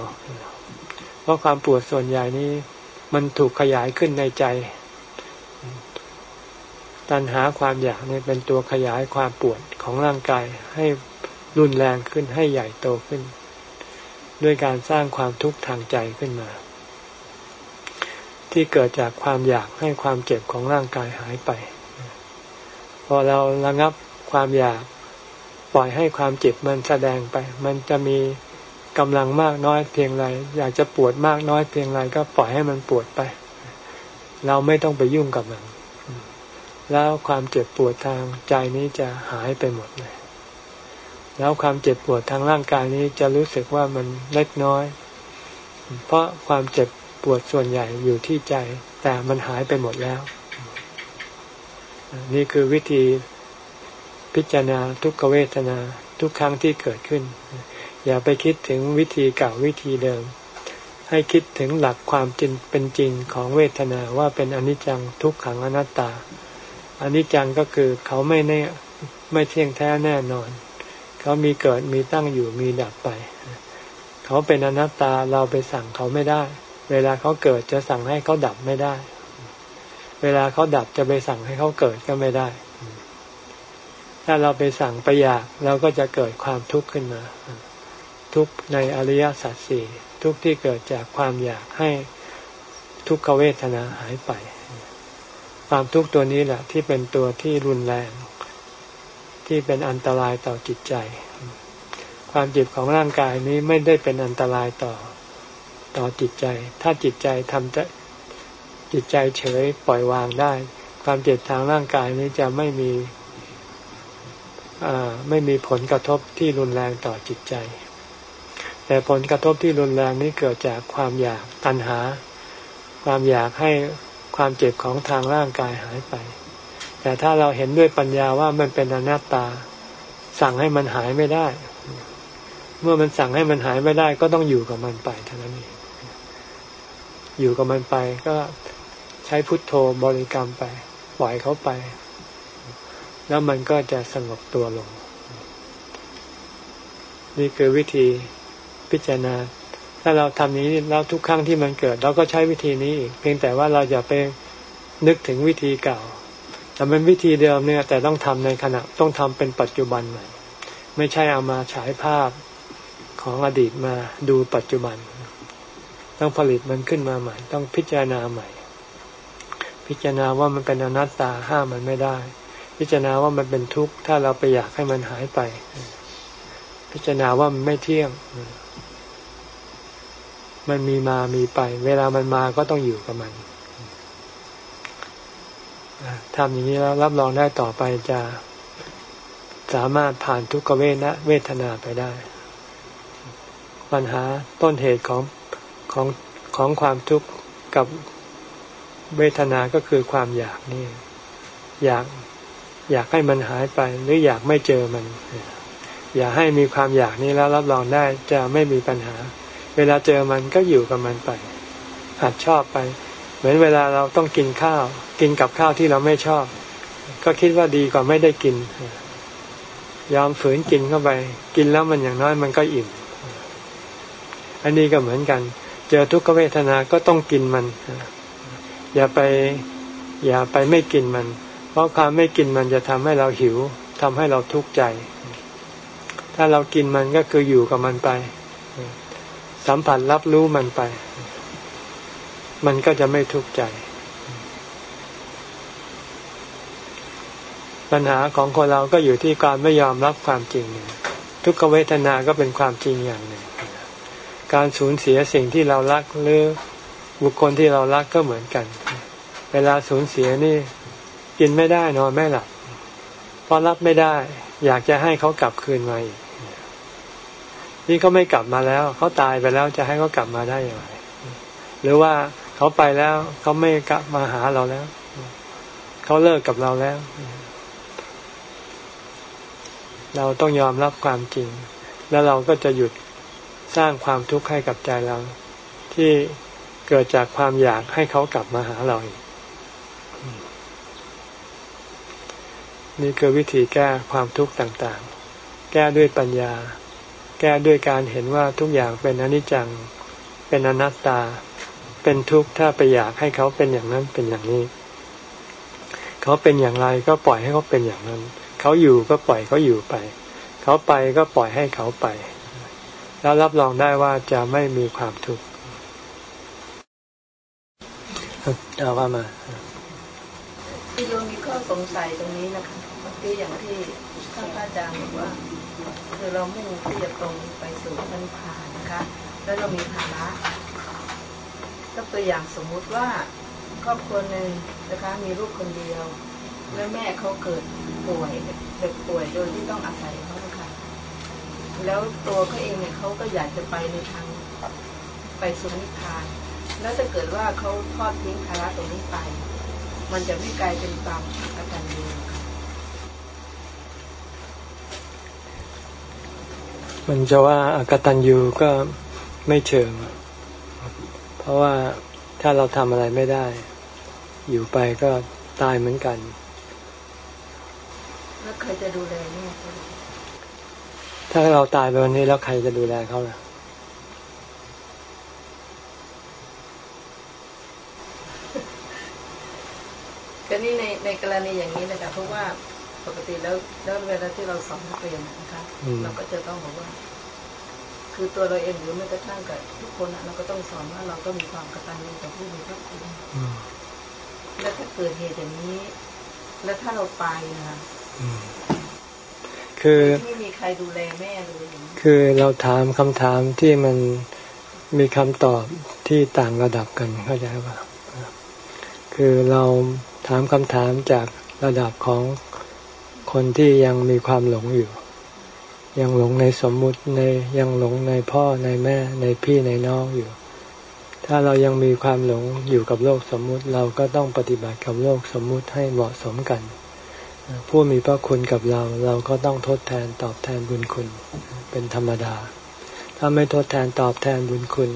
S1: เพราะความปวดส่วนใหญ่นี้ มันถูกขยายขึ้นในใจ ตัณหาความอยากนี่เป็นตัวขยายความปวดของร่างกายให้รุนแรงขึ้นให้ใหญ่โตขึ้น ด้วยการสร้างความทุกข์ทางใจขึ้นมา ที่เกิดจากความอยากให้ความเจ็บของร่างกายหายไป พอเราระงับความอยากปล่อยให้ความเจ็บมันแสดงไป มันจะมีกำลังมากน้อยเพียงไร อยากจะปวดมากน้อยเพียงไรก็ปล่อยให้มันปวดไป เราไม่ต้องไปยุ่งกับมัน แล้วความเจ็บปวดทางใจนี้จะหายไปหมดเลย แล้วความเจ็บปวดทางร่างกายนี้จะรู้สึกว่ามันเล็กน้อย เพราะความเจ็บปวดส่วนใหญ่อยู่ที่ใจ แต่มันหายไปหมดแล้ว นี่คือวิธีพิจารณาทุกขเวทนาทุกครั้งที่เกิดขึ้น อย่าไปคิดถึงวิธีเก่าวิธีเดิม ให้คิดถึงหลักความจริงเป็นจริงของเวทนาว่าเป็นอนิจจังทุกขังอนัตตาอนิจจังก็คือเขาไม่แน่ไม่เที่ยงแท้แน่นอน เขามีเกิดมีตั้งอยู่มีดับไป เขาเป็นอนัตตาเราไปสั่งเขาไม่ได้ เวลาเขาเกิดจะสั่งให้เขาดับไม่ได้ เวลาเขาดับจะไปสั่งให้เขาเกิดก็ไม่ได้ ถ้าเราไปสั่งไปอยากเราก็จะเกิดความทุกข์ขึ้นมา ทุกข์ในอริยสัจสี่ทุกข์ที่เกิดจากความอยากให้ทุกขเวทนาหายไป ความทุกข์ตัวนี้แหละที่เป็นตัวที่รุนแรง ที่เป็นอันตรายต่อจิตใจ ความเจ็บของร่างกายนี้ไม่ได้เป็นอันตรายต่อต่อจิตใจ ถ้าจิตใจทำจะจิตใจเฉยปล่อยวางได้ ความเจ็บทางร่างกายนี้จะไม่มีไม่มีผลกระทบที่รุนแรงต่อจิตใจ แต่ผลกระทบที่รุนแรงนี้เกิดจากความอยากตัณหา ความอยากให้ความเจ็บของทางร่างกายหายไป แต่ถ้าเราเห็นด้วยปัญญาว่ามันเป็นอนัตตา สั่งให้มันหายไม่ได้ เมื่อมันสั่งให้มันหายไม่ได้ ก็ต้องอยู่กับมันไปเท่านั้นเองอยู่กับมันไปก็ใช้พุทโธบริกรรมไป ปล่อยเขาไป แล้วมันก็จะสงบตัวลง นี่คือวิธีพิจารณา ถ้าเราทำนี้แล้วทุกครั้งที่มันเกิด เราก็ใช้วิธีนี้อีก เพียงแต่ว่าเราอย่าไปนึกถึงวิธีเก่า แต่เป็นวิธีเดิมเนี่ย แต่ต้องทำในขณะต้องทำเป็นปัจจุบันใหม่ไม่ใช่เอามาฉายภาพของอดีตมาดูปัจจุบัน ต้องผลิตมันขึ้นมาใหม่ ต้องพิจารณาใหม่ พิจารณาว่ามันเป็นอนัตตาห้ามมันไม่ได้ พิจารณาว่ามันเป็นทุกข์ถ้าเราไปอยากให้มันหายไป พิจารณาว่ามันไม่เที่ยง มันมีมามีไป เวลามันมาก็ต้องอยู่กับมัน ทำอย่างนี้แล้วรับรองได้ต่อไปจะสามารถผ่านทุกเวทนะเวทนาไปได้ ปัญหาต้นเหตุของของของความทุกข์กับเวทนาก็คือความอยากนี่ อยากอยากให้มันหายไป หรืออยากไม่เจอมัน อยากให้มีความอยากนี้แล้วรับรองได้จะไม่มีปัญหา เวลาเจอมันก็อยู่กับมันไปหัดชอบไป เหมือนเวลาเราต้องกินข้าว กินกับข้าวที่เราไม่ชอบ ก็คิดว่าดีกว่าไม่ได้กิน ยอมฝืนกินเข้าไป กินแล้วมันอย่างน้อยมันก็อิ่ม อันนี้ก็เหมือนกัน เจอทุกขเวทนาก็ต้องกินมัน อย่าไป อย่าไปไม่กินมัน เพราะความไม่กินมันจะทำให้เราหิวทำให้เราทุกข์ใจ ถ้าเรากินมันก็คืออยู่กับมันไป สัมผัสรับรู้มันไป มันก็จะไม่ทุกข์ใจ ปัญหาของคนเราก็อยู่ที่การไม่ยอมรับความจริง ทุกขเวทนาก็เป็นความจริงอย่างหนึ่ง การสูญเสียสิ่งที่เรารักหรือบุคคลที่เรารักก็เหมือนกัน เวลาสูญเสียนี่ กินไม่ได้นอนไม่หลับเพราะรับไม่ได้ อยากจะให้เขากลับคืนมาอีกนี่เขาไม่กลับมาแล้ว เขาตายไปแล้วจะให้เขากลับมาได้อย่างไรหรือว่า เขาไปแล้ว เขาไม่กลับมาหาเราแล้ว เขาเลิกกับเราแล้ว เราต้องยอมรับความจริง แล้วเราก็จะหยุดสร้างความทุกข์ให้กับใจเรา ที่เกิดจากความอยากให้เขากลับมาหาเราอีกนี่คือวิธีแก้ความทุกข์ต่างๆ แก้ด้วยปัญญา แก้ด้วยการเห็นว่าทุกอย่างเป็นอนิจจัง เป็นอนัตตา เป็นทุกข์ถ้าไปอยากให้เขาเป็นอย่างนั้นเป็นอย่างนี้ เขาเป็นอย่างไรก็ปล่อยให้เขาเป็นอย่างนั้น เขาอยู่ก็ปล่อยเขาอยู่ไป เขาไปก็ปล่อยให้เขาไป แล้วรับรองได้ว่าจะไม่มีความทุกข์เอาว่ามา
S3: ที่โยมมีข้อสงสัยตรงนี้นะคะเมื่อกี้อย่างที่ท่านอาจารย์บอกว่าคือเรามุ่งที่จะตรงไปสู่นิพพานนะคะ แล้วเรามีฐานะ ก็ตัวอย่างสมมุติว่าครอบครัวหนึ่งนะคะมีลูกคนเดียว แล้วแม่เขาเกิดป่วยเด็กป่วยโดยที่ต้องอาศัยเขาค่ะแล้วตัวเขาเองเนี่ยเขาก็อยากจะไปในทางไปสู่นิพาน แล้วถ้าเกิดว่าเขาทอดทิ้งภาระตรงนี้ไป มันจะไม่กลายเป็นความกตัญญู
S1: มันจะว่าอากตัญญูก็ไม่เชิง ราะว่าถ้าเราทำอะไรไม่ได้ อยู่ไปก็ตายเหมือนกัน
S3: แล้วใครจะดูแลนี่
S1: ถ้าเราตายไปวันนี้แล้วใครจะดูแลเขาล่ะ
S3: ก็นี่ในในกรณีอย่างนี้นะคะเพราะว่าปกติแล้วแล้วเวลาที่เราสอนนักเรียนนะคะเราก็จะต้องบอกว่า คือตัวเราเองหรือแม้กระทั่งกับทุกคนเราก็ต้องสอนว่าเราก็มีความกตัญญูต่อผู้มีพระคุณแล้วถ้าเกิดเหตุอย่างนี้ แล้วถ้าเราไปนะคะ
S1: คือ
S3: ไม่มีใครดูแลแม่เลย
S1: คือเราถามคำถามที่มันมีคำตอบที่ต่างระดับกันเข้าใจป่ะคือเราถามคำถามจากระดับของคนที่ยังมีความหลงอยู่ ยังหลงในสมมุติในยังหลงในพ่อในแม่ในพี่ในน้องอยู่ ถ้าเรายังมีความหลงอยู่กับโลกสมมุติเราก็ต้องปฏิบัติกับโลกสมมุติให้เหมาะสมกัน ผู้มีพระคุณกับเราเราก็ต้องทดแทนตอบแทนบุญคุณเป็นธรรมดา ถ้าไม่ทดแทนตอบแทนบุญคุณ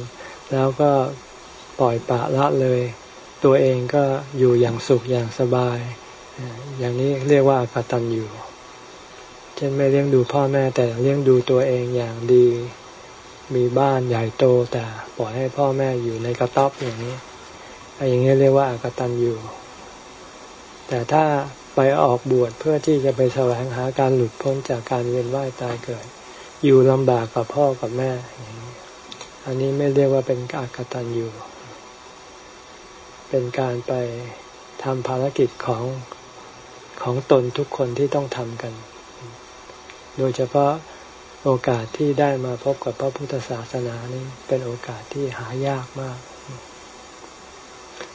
S1: แล้วก็ปล่อยปะละเลย ตัวเองก็อยู่อย่างสุขอย่างสบาย อย่างนี้เรียกว่ากตัญญูเช่นไม่เลี้ยงดูพ่อแม่แต่เลี้ยงดูตัวเองอย่างดี มีบ้านใหญ่โตแต่ปล่อยให้พ่อแม่อยู่ในกระต๊อบอย่างนี้อย่างนี้เรียกว่าอากตัญญูแต่ถ้าไปออกบวชเพื่อที่จะไปแสวงหาการหลุดพ้นจากการเวียนว่ายตายเกิด อยู่ลำบากกับพ่อกับแม่ อันนี้ไม่เรียกว่าเป็นอากตัญญูเป็นการไปทำภารกิจของของตนทุกคนที่ต้องทำกัน โดยเฉพาะโอกาสที่ได้มาพบกับพระพุทธศาสนานี้เป็นโอกาสที่หายากมาก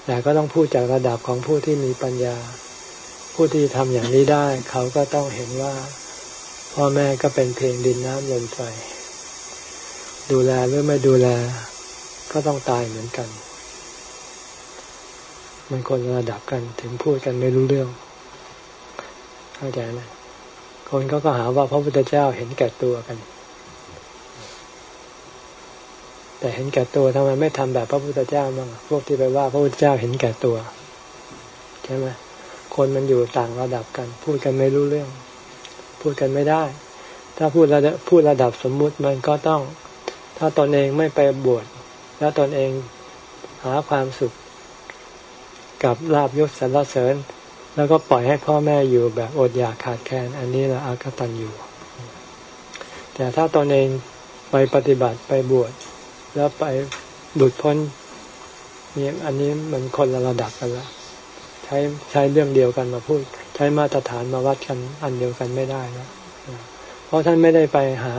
S1: แต่ก็ต้องพูดจากระดับของผู้ที่มีปัญญา ผู้ที่ทำอย่างนี้ได้ เขาก็ต้องเห็นว่า พ่อแม่ก็เป็นเพียงดินน้ำลมไฟ ดูแลหรือไม่ดูแล ก็ต้องตายเหมือนกัน มันคนระดับกันถึงพูดกันไม่รู้เรื่อง เข้าใจไหม คนเขาก็หาว่าพระพุทธเจ้าเห็นแก่ตัวกัน แต่เห็นแก่ตัวทำไมไม่ทำแบบพระพุทธเจ้าบ้างพวกที่ไปว่าพระพุทธเจ้าเห็นแก่ตัวใช่ไหมคนมันอยู่ต่างระดับกัน พูดกันไม่รู้เรื่อง พูดกันไม่ได้ ถ้าพูดระดับพูดระดับสมมุติมันก็ต้อง ถ้าตนเองไม่ไปบวชแล้วตนเองหาความสุขกับลาบยศสรรเสริญ แล้วก็ปล่อยให้พ่อแม่อยู่แบบอดอยากขาดแคลนอันนี้ละอากตันอยู่ แต่ถ้าตอนเองไปปฏิบัติไปบวชแล้วไปหลุดพ้นนี่อันนี้มันคนละระดับกันละใช้ใช้เรื่องเดียวกันมาพูด ใช้มาตรฐานมาวัดกันอันเดียวกันไม่ได้นะเพราะท่านไม่ได้ไปหา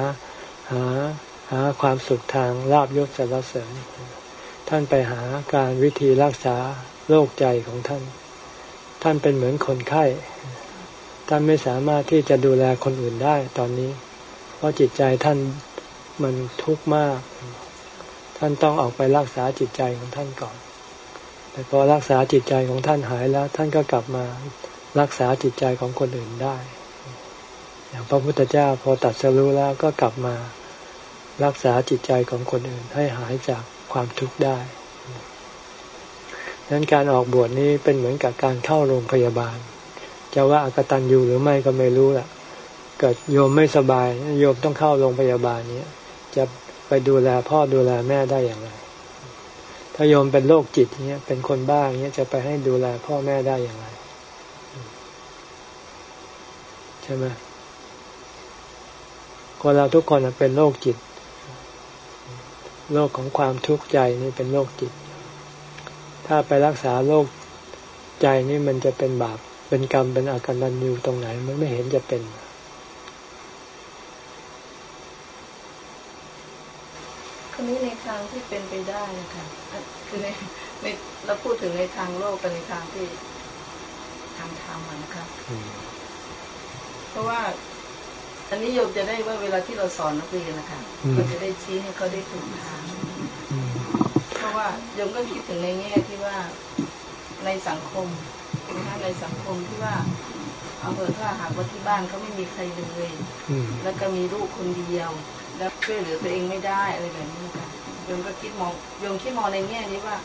S1: หาหาความสุขทางลาบยศสรรเสริญ ท่านไปหาการวิธีรักษาโรคใจของท่าน ท่านเป็นเหมือนคนไข้ ท่านไม่สามารถที่จะดูแลคนอื่นได้ตอนนี้ เพราะจิตใจท่านมันทุกข์มาก ท่านต้องออกไปรักษาจิตใจของท่านก่อน แต่พอรักษาจิตใจของท่านหายแล้ว ท่านก็กลับมารักษาจิตใจของคนอื่นได้ อย่างพระพุทธเจ้าพอตัดสรู้แล้วก็กลับมารักษาจิตใจของคนอื่นให้หายจากความทุกข์ได้ ดังนั้นการออกบวชนี้เป็นเหมือนกับการเข้าโรงพยาบาล จะว่าอากตันอยู่หรือไม่ก็ไม่รู้แหละเกิดโยมไม่สบายโยมต้องเข้าโรงพยาบาลนี้จะไปดูแลพ่อดูแลแม่ได้อย่างไร ถ้าโยมเป็นโรคจิตเนี้ยเป็นคนบ้าเนี้ยจะไปให้ดูแลพ่อแม่ได้อย่างไร ใช่ไหมคนเราทุกคนเป็นโรคจิต โรคของความทุกข์ใจนี่เป็นโรคจิต ถ้าไปรักษาโรคใจนี่มันจะเป็นบาป เป็นกรรม เป็นอาการดันยูตรงไหน มันไม่เห็นจะเป็น
S3: คนนี้ในทางที่เป็นไปได้นะคะคือในในเราพูดถึงในทางโลกกับในทางที่ทางธรรมนะคะเพราะว่าอันนี้โยมจะได้ว่าเวลาที่เราสอนนักเรียนนะคะเราจะได้ชี้ให้เขาได้ถูกทางเพราะ ว่าโยมก็คิดถึงในแง่ที่ว่าในสังคมนะคะในสังคมที่ว่าเอาเถอะถ้าหากว่าที่บ้านเขาไม่มีใครเลยแล้วก็มีลูกคนเดียว แล้วช่วยเหลือตัวเองไม่ได้อะไรแบบนี้ค่ะโยมก็คิดมองโยมคิดมองในแง่นี้ว่า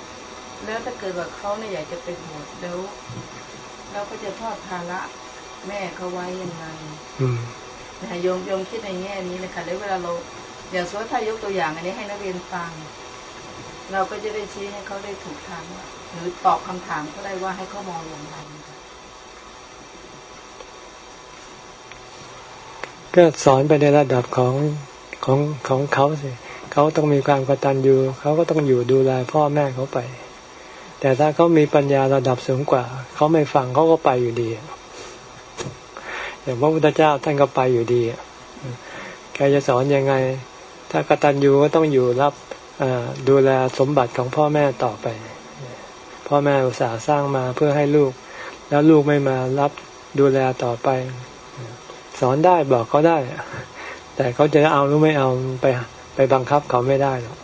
S3: แล้วถ้าเกิดว่าเขาเนี่ยอยากจะไปบวชแล้วเราก็จะทอดภาระแม่เขาไว้ยังไงนะโยมโยมคิดในแง่นี้นะคะแล้วเวลาเราอย่างสมมติถ้ายกตัวอย่างอันนี้ให้นักเรียนฟัง เราก็จะได้ชี้ให้เขาได้ถูกทางหรือตอบคำถามเขาได้ว่าให้เขามองอย่างไร
S1: ก็สอนไปในระดับของของของเขาสิเขาต้องมีความกตัญญูเขาก็ต้องอยู่ดูแลพ่อแม่เขาไป แต่ถ้าเขามีปัญญาระดับสูงกว่าเขาไม่ฟังเขาก็ไปอยู่ดีอย่างพระพุทธเจ้าท่านก็ไปอยู่ดีใครจะสอนยังไง ถ้ากตัญญูก็ต้องอยู่รับ ดูแลสมบัติของพ่อแม่ต่อไป พ่อแม่อุตส่าห์สร้างมาเพื่อให้ลูก แล้วลูกไม่มารับดูแลต่อไป สอนได้บอกเขาได้ แต่เขาจะเอาหรือไม่เอาไปไปบังคับเขาไม่ได้หรอก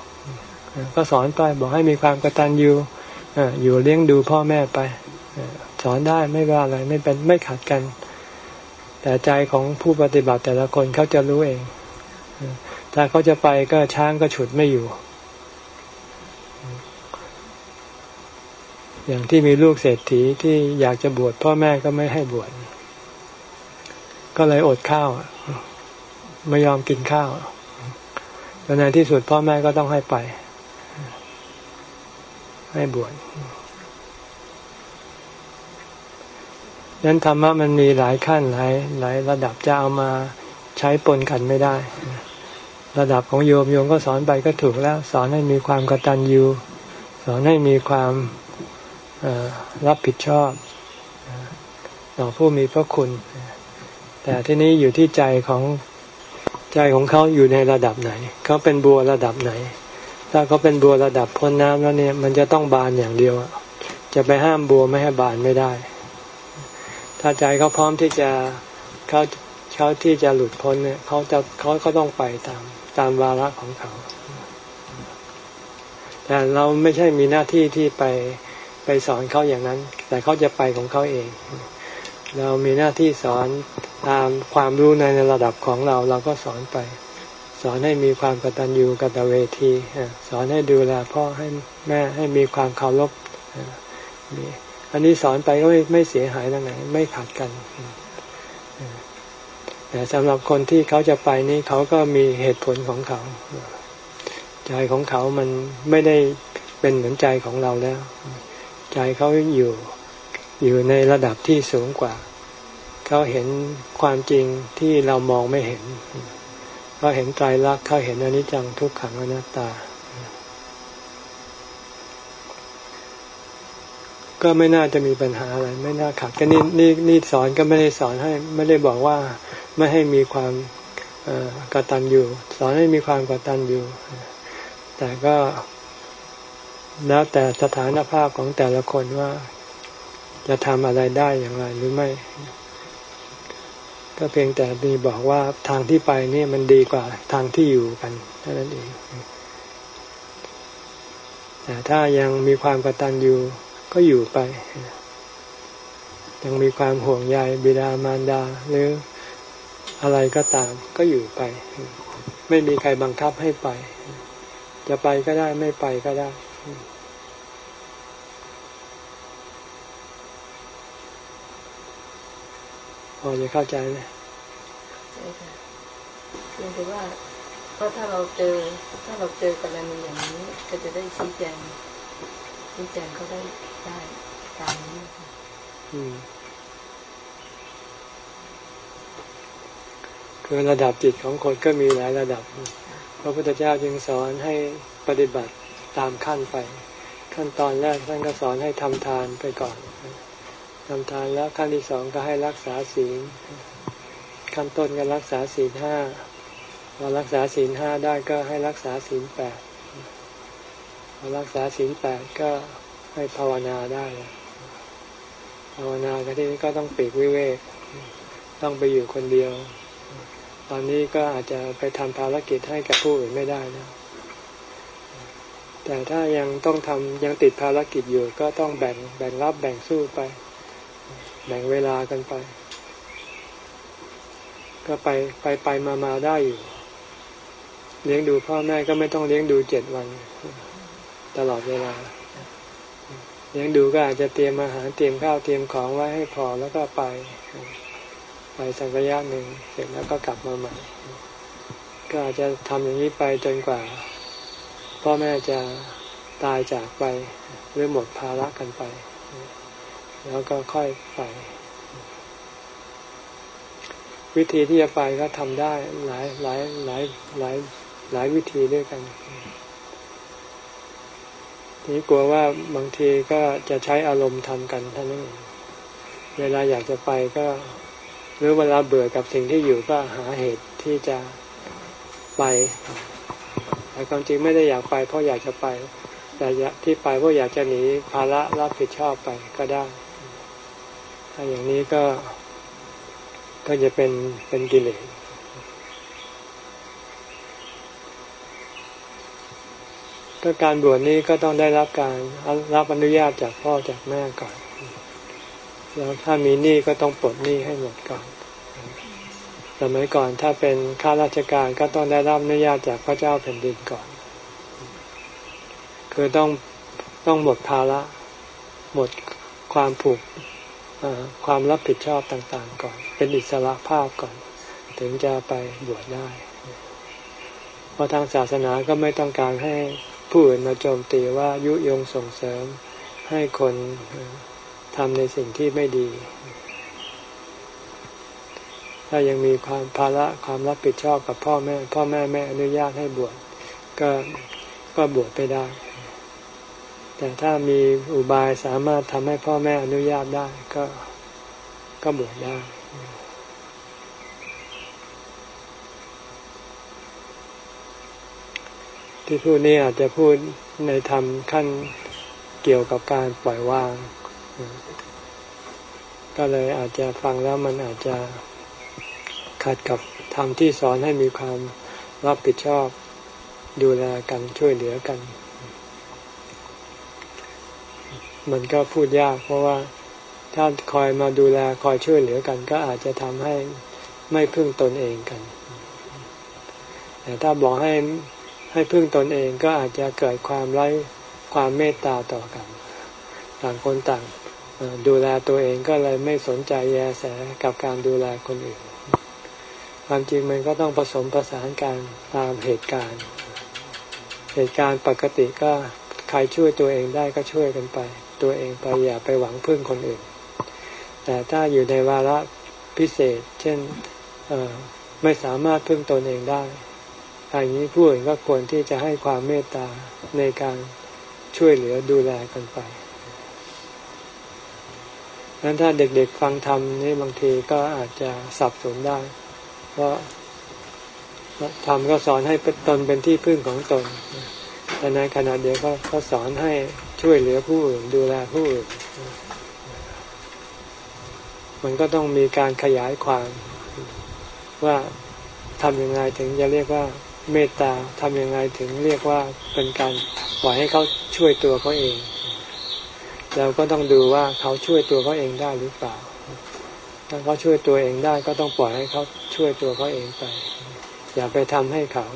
S1: ก็สอนไปบอกให้มีความกตัญญูอยู่เลี้ยงดูพ่อแม่ไปสอนได้ไม่ว่าอะไรไม่เป็นไม่ขัดกัน แต่ใจของผู้ปฏิบัติแต่ละคนเขาจะรู้เอง ถ้าเขาจะไปก็ช้างก็ฉุดไม่อยู่ อย่างที่มีลูกเศรษฐีที่อยากจะบวชพ่อแม่ก็ไม่ให้บวชก็เลยอดข้าวไม่ยอมกินข้าวแล้วในที่สุดพ่อแม่ก็ต้องให้ไป ให้บวชนั้นธรรมะมันมีหลายขั้นหลายหลายระดับจะเอามาใช้ปนกันไม่ได้ ระดับของโยมโยมก็สอนไปก็ถูกแล้ว สอนให้มีความกตัญญูสอนให้มีความ รับผิดชอบต่อผู้มีพระคุณ แต่ที่นี้อยู่ที่ใจของใจของเขาอยู่ในระดับไหน เขาเป็นบัวระดับไหน ถ้าเขาเป็นบัวระดับพ้นน้ำแล้วเนี่ย มันจะต้องบานอย่างเดียวจะไปห้ามบัวไม่ให้บานไม่ได้ ถ้าใจเขาพร้อมที่จะเขาเขาที่จะหลุดพ้นเนี่ยเขาจะเขาก็ต้องไปตามตามวาระของเขา แต่เราไม่ใช่มีหน้าที่ที่ไป ไปสอนเขาอย่างนั้น แต่เขาจะไปของเขาเอง เรามีหน้าที่สอนตามความรู้ในระดับของเราเราก็สอนไป สอนให้มีความกตัญญูกตเวทีสอนให้ดูแลพ่อให้แม่ให้มีความเคารพอันนี้สอนไปก็ไม่ไม่เสียหายตรงไหนไม่ขัดกันแต่สำหรับคนที่เขาจะไปนี่เขาก็มีเหตุผลของเขา ใจของเขามันไม่ได้เป็นเหมือนใจของเราแล้ว ใจเขาอยู่อยู่ในระดับที่สูงกว่า เขาเห็นความจริงที่เรามองไม่เห็นเขาเห็นใจรักเขาเห็นอนิจจังทุกขังอนัตตา ก็ไม่น่าจะมีปัญหาอะไร ไม่น่าขัดก็นี่นี่นี่สอนก็ไม่ได้สอนให้ ไม่ได้บอกว่าไม่ให้มีความกตัญญูสอนให้มีความกตัญญูแต่ก็ แล้วแต่สถานภาพของแต่ละคนว่าจะทำอะไรได้อย่างไรหรือไม่ ก็เพียงแต่มีบอกว่าทางที่ไปนี่มันดีกว่าทางที่อยู่กันเท่านั้นเองแต่ถ้ายังมีความกตัญญูก็อยู่ไป ยังมีความห่วงใยบิดามารดา หรืออะไรก็ตามก็อยู่ไป ไม่มีใครบังคับให้ไป จะไปก็ได้ไม่ไปก็ได้ พอจะเข้าใจไหม
S3: ใช่ค่ะเพียงแต่ว่าก็ถ้าเราเจอถ้าเราเจอกรณีอย่างนี้ ก็จะได้ชี้แจงชี้แจงเขาได้ได้ตามนี้ค่ะ
S1: คือระดับจิตของคนก็มีหลายระดับ พระพุทธเจ้าจึงสอนให้ปฏิบัติตามขั้นไป ขั้นตอนแรกท่านก็สอนให้ทำทานไปก่อน ทำทานแล้วขั้นที่สองก็ให้รักษาศีลขั้นต้นก็รักษาศีลห้าพอรักษาศีลห้าได้ก็ให้รักษาศีลแปดพอรักษาศีลแปดก็ให้ภาวนาได้ ภาวนาก็ที่นี้ก็ต้องปีกวิเวก ต้องไปอยู่คนเดียว ตอนนี้ก็อาจจะไปทำภารกิจให้กับผู้อื่นไม่ได้นะแต่ถ้ายังต้องทำยังติดภารกิจอยู่ก็ต้องแบ่งแบ่งรับแบ่งสู้ไป แบ่งเวลากันไป ก็ไปไปไปมามาได้อยู่ เลี้ยงดูพ่อแม่ก็ไม่ต้องเลี้ยงดูเจ็ดวัน ตลอดเวลา เลี้ยงดูก็อาจจะเตรียมอาหารเตรียมข้าวเตรียมของไว้ให้พอแล้วก็ไป ไปสักระยะหนึ่งเสร็จแล้วก็กลับมาใหม่ ก็อาจจะทำอย่างนี้ไปจนกว่า พ่อแม่จะตายจากไปหรือหมดภาระกันไป แล้วก็ค่อยไป วิธีที่จะไปก็ทำได้หลายหลายหลายหลายหลายวิธีด้วยกันทีนี้กลัวว่าบางทีก็จะใช้อารมณ์ทำกันท่านั้นเวลาอยากจะไปก็ หรือเวลาเบื่อกับสิ่งที่อยู่ก็หาเหตุที่จะไปแต่ความจริงไม่ได้อยากไปเพราะอยากจะไป แต่ที่ไปเพราะอยากจะหนีภาระรับผิดชอบไปก็ได้ ถ้าอย่างนี้ก็ก็จะเป็นเป็นกิเลสก็การบวชนี้ก็ต้องได้รับการรับอนุญาตจากพ่อจากแม่ก่อน แล้วถ้ามีหนี้ก็ต้องปลดหนี้ให้หมดก่อน สมัยก่อนถ้าเป็นข้าราชการก็ต้องได้รับอนุญาตจากพระเจ้าแผ่นดินก่อน คือต้องต้องหมดภาระหมดความผูก ความรับผิดชอบต่างๆ ก่อน เป็นอิสระภาพก่อน ถึงจะไปบวชได้ เพราะทางศาสนาก็ไม่ต้องการให้ผู้อื่นมาโจมตีว่ายุยงส่งเสริมให้คนทำในสิ่งที่ไม่ดี ถ้ายังมีความภาระความรับผิดชอบกับพ่อแม่ พ่อแม่ไม่อนุญาตให้บวชก็ก็บวชไปได้ แต่ถ้ามีอุบายสามารถทำให้พ่อแม่อนุญาตได้ก็ก็บวชได้ ที่พูดนี้อาจจะพูดในธรรมขั้นเกี่ยวกับการปล่อยวาง ก็เลยอาจจะฟังแล้วมันอาจจะขัดกับธรรมที่สอนให้มีความรับผิดชอบดูแลกันช่วยเหลือกัน มันก็พูดยาก เพราะว่าถ้าคอยมาดูแลคอยช่วยเหลือกัน ก็อาจจะทำให้ไม่พึ่งตนเองกัน แต่ถ้าบอกให้ให้พึ่งตนเองก็อาจจะเกิดความไร้ความเมตตาต่อกัน ต่างคนต่างดูแลตัวเองก็เลยไม่สนใจแยแสกับการดูแลคนอื่น ความจริงมันก็ต้องผสมประสานกันตามเหตุการณ์ เหตุการณ์ปกติก็ใครช่วยตัวเองได้ก็ช่วยกันไป ตัวเองไปอย่าไปหวังพึ่งคนอื่น แต่ถ้าอยู่ในวาระพิเศษ เช่นไม่สามารถพึ่งตนเองได้อย่างนี้ผู้อื่นก็ควรที่จะให้ความเมตตาในการช่วยเหลือดูแลกันไปงั้นถ้าเด็กๆฟังธรรมนี่บางทีก็อาจจะสับสนได้ เพราะธรรมก็สอนให้ตนเป็นที่พึ่งของตน แต่ในขณะเดียวก็สอนให้ ช่วยเหลือผู้อื่นดูแลผู้อื่น มันก็ต้องมีการขยายความว่าทำยังไงถึงจะเรียกว่าเมตตาทำยังไงถึงเรียกว่าเป็นการปล่อยให้เขาช่วยตัวเขาเองเราก็ต้องดูว่าเขาช่วยตัวเขาเองได้หรือเปล่า ถ้าเขาช่วยตัวเองได้ก็ต้องปล่อยให้เขาช่วยตัวเขาเองไป อย่าไปทำให้เขา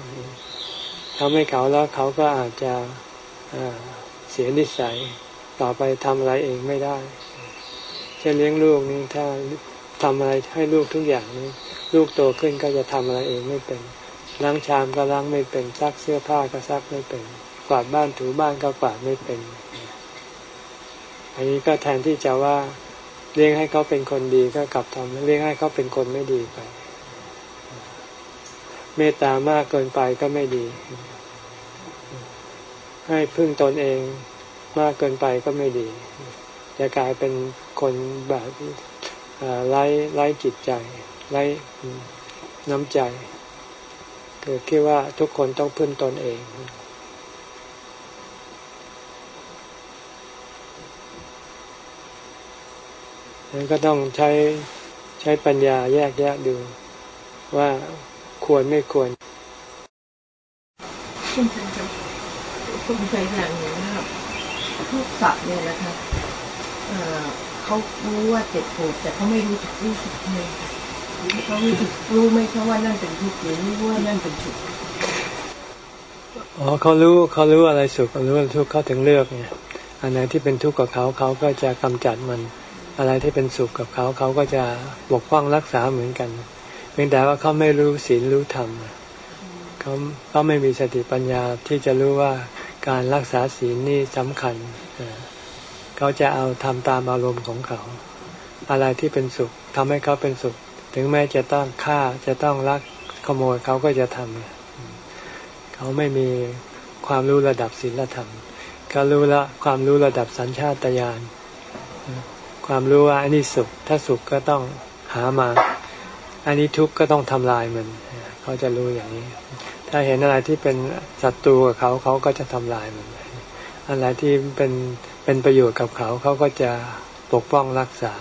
S1: ทำให้เขาแล้วเขาก็อาจจะ เสียนิสัย ต่อไปทำอะไรเองไม่ได้เช่นเลี้ยงลูกนี่ถ้าทำอะไรให้ลูกทุกอย่างนี้ ลูกโตขึ้นก็จะทำอะไรเองไม่เป็นล้างชามก็ล้างไม่เป็นซักเสื้อผ้าก็ซักไม่เป็น กวาดบ้านถูบ้านก็กวาดไม่เป็น อันนี้ก็แทนที่จะว่าเลี้ยงให้เขาเป็นคนดีก็กลับทำเลี้ยงให้เขาเป็นคนไม่ดีไป เมตตามากเกินไปก็ไม่ดี ให้พึ่งตนเองมากเกินไปก็ไม่ดี จะกลายเป็นคนแบบไร้ไร้จิตใจไร้น้ำใจคือคิดว่าทุกคนต้องพึ่งตนเอง นั้นก็ต้องใช้ใช้ปัญญาแยกแยะดูว่าควรไม่ควร
S3: คุณใจคุณใจอย่างนี้นะครับทุกสัตว์เนี่ยนะคะเขารู้ว่าเจ็บปวดแต่เขาไม่รู้จักรู้สึกเลยเขารู้รู้ไหมเขาว่านั่นเป็นทุกข์หรือรู้ว่านั่นเป็นสุข
S1: อ๋อเขารู้เขารู้อะไรสุขเขารู้อะไรทุกข์เขาถึงเลือกเนี่ย อันไหนที่เป็นทุกข์กับเขาเขาก็จะกำจัดมัน อะไรที่เป็นสุขกับเขาเขาก็จะปกป้องรักษาเหมือนกันเพียงแต่ว่าเขาไม่รู้ศีลรู้ธรรมเขาเขาไม่มีสติปัญญาที่จะรู้ว่า การรักษาศีลนี่สำคัญ เขาจะเอาทำตามอารมณ์ของเขา อะไรที่เป็นสุขทำให้เขาเป็นสุข ถึงแม้จะต้องฆ่าจะต้องลักขโมยเขาก็จะทำเขาไม่มีความรู้ระดับศีลธรรมเขารู้ละความรู้ระดับสัญชาตญาณความรู้ว่าอันนี้สุข ถ้าสุขก็ต้องหามา อันนี้ทุกข์ก็ต้องทำลายมัน เขาจะรู้อย่างนี้ ถ้าเห็นอะไรที่เป็นศัตรูกับเขาเขาก็จะทำลายมันอะไรที่เป็นเป็นประโยชน์กับเขาเขาก็จะปกป้องรักษา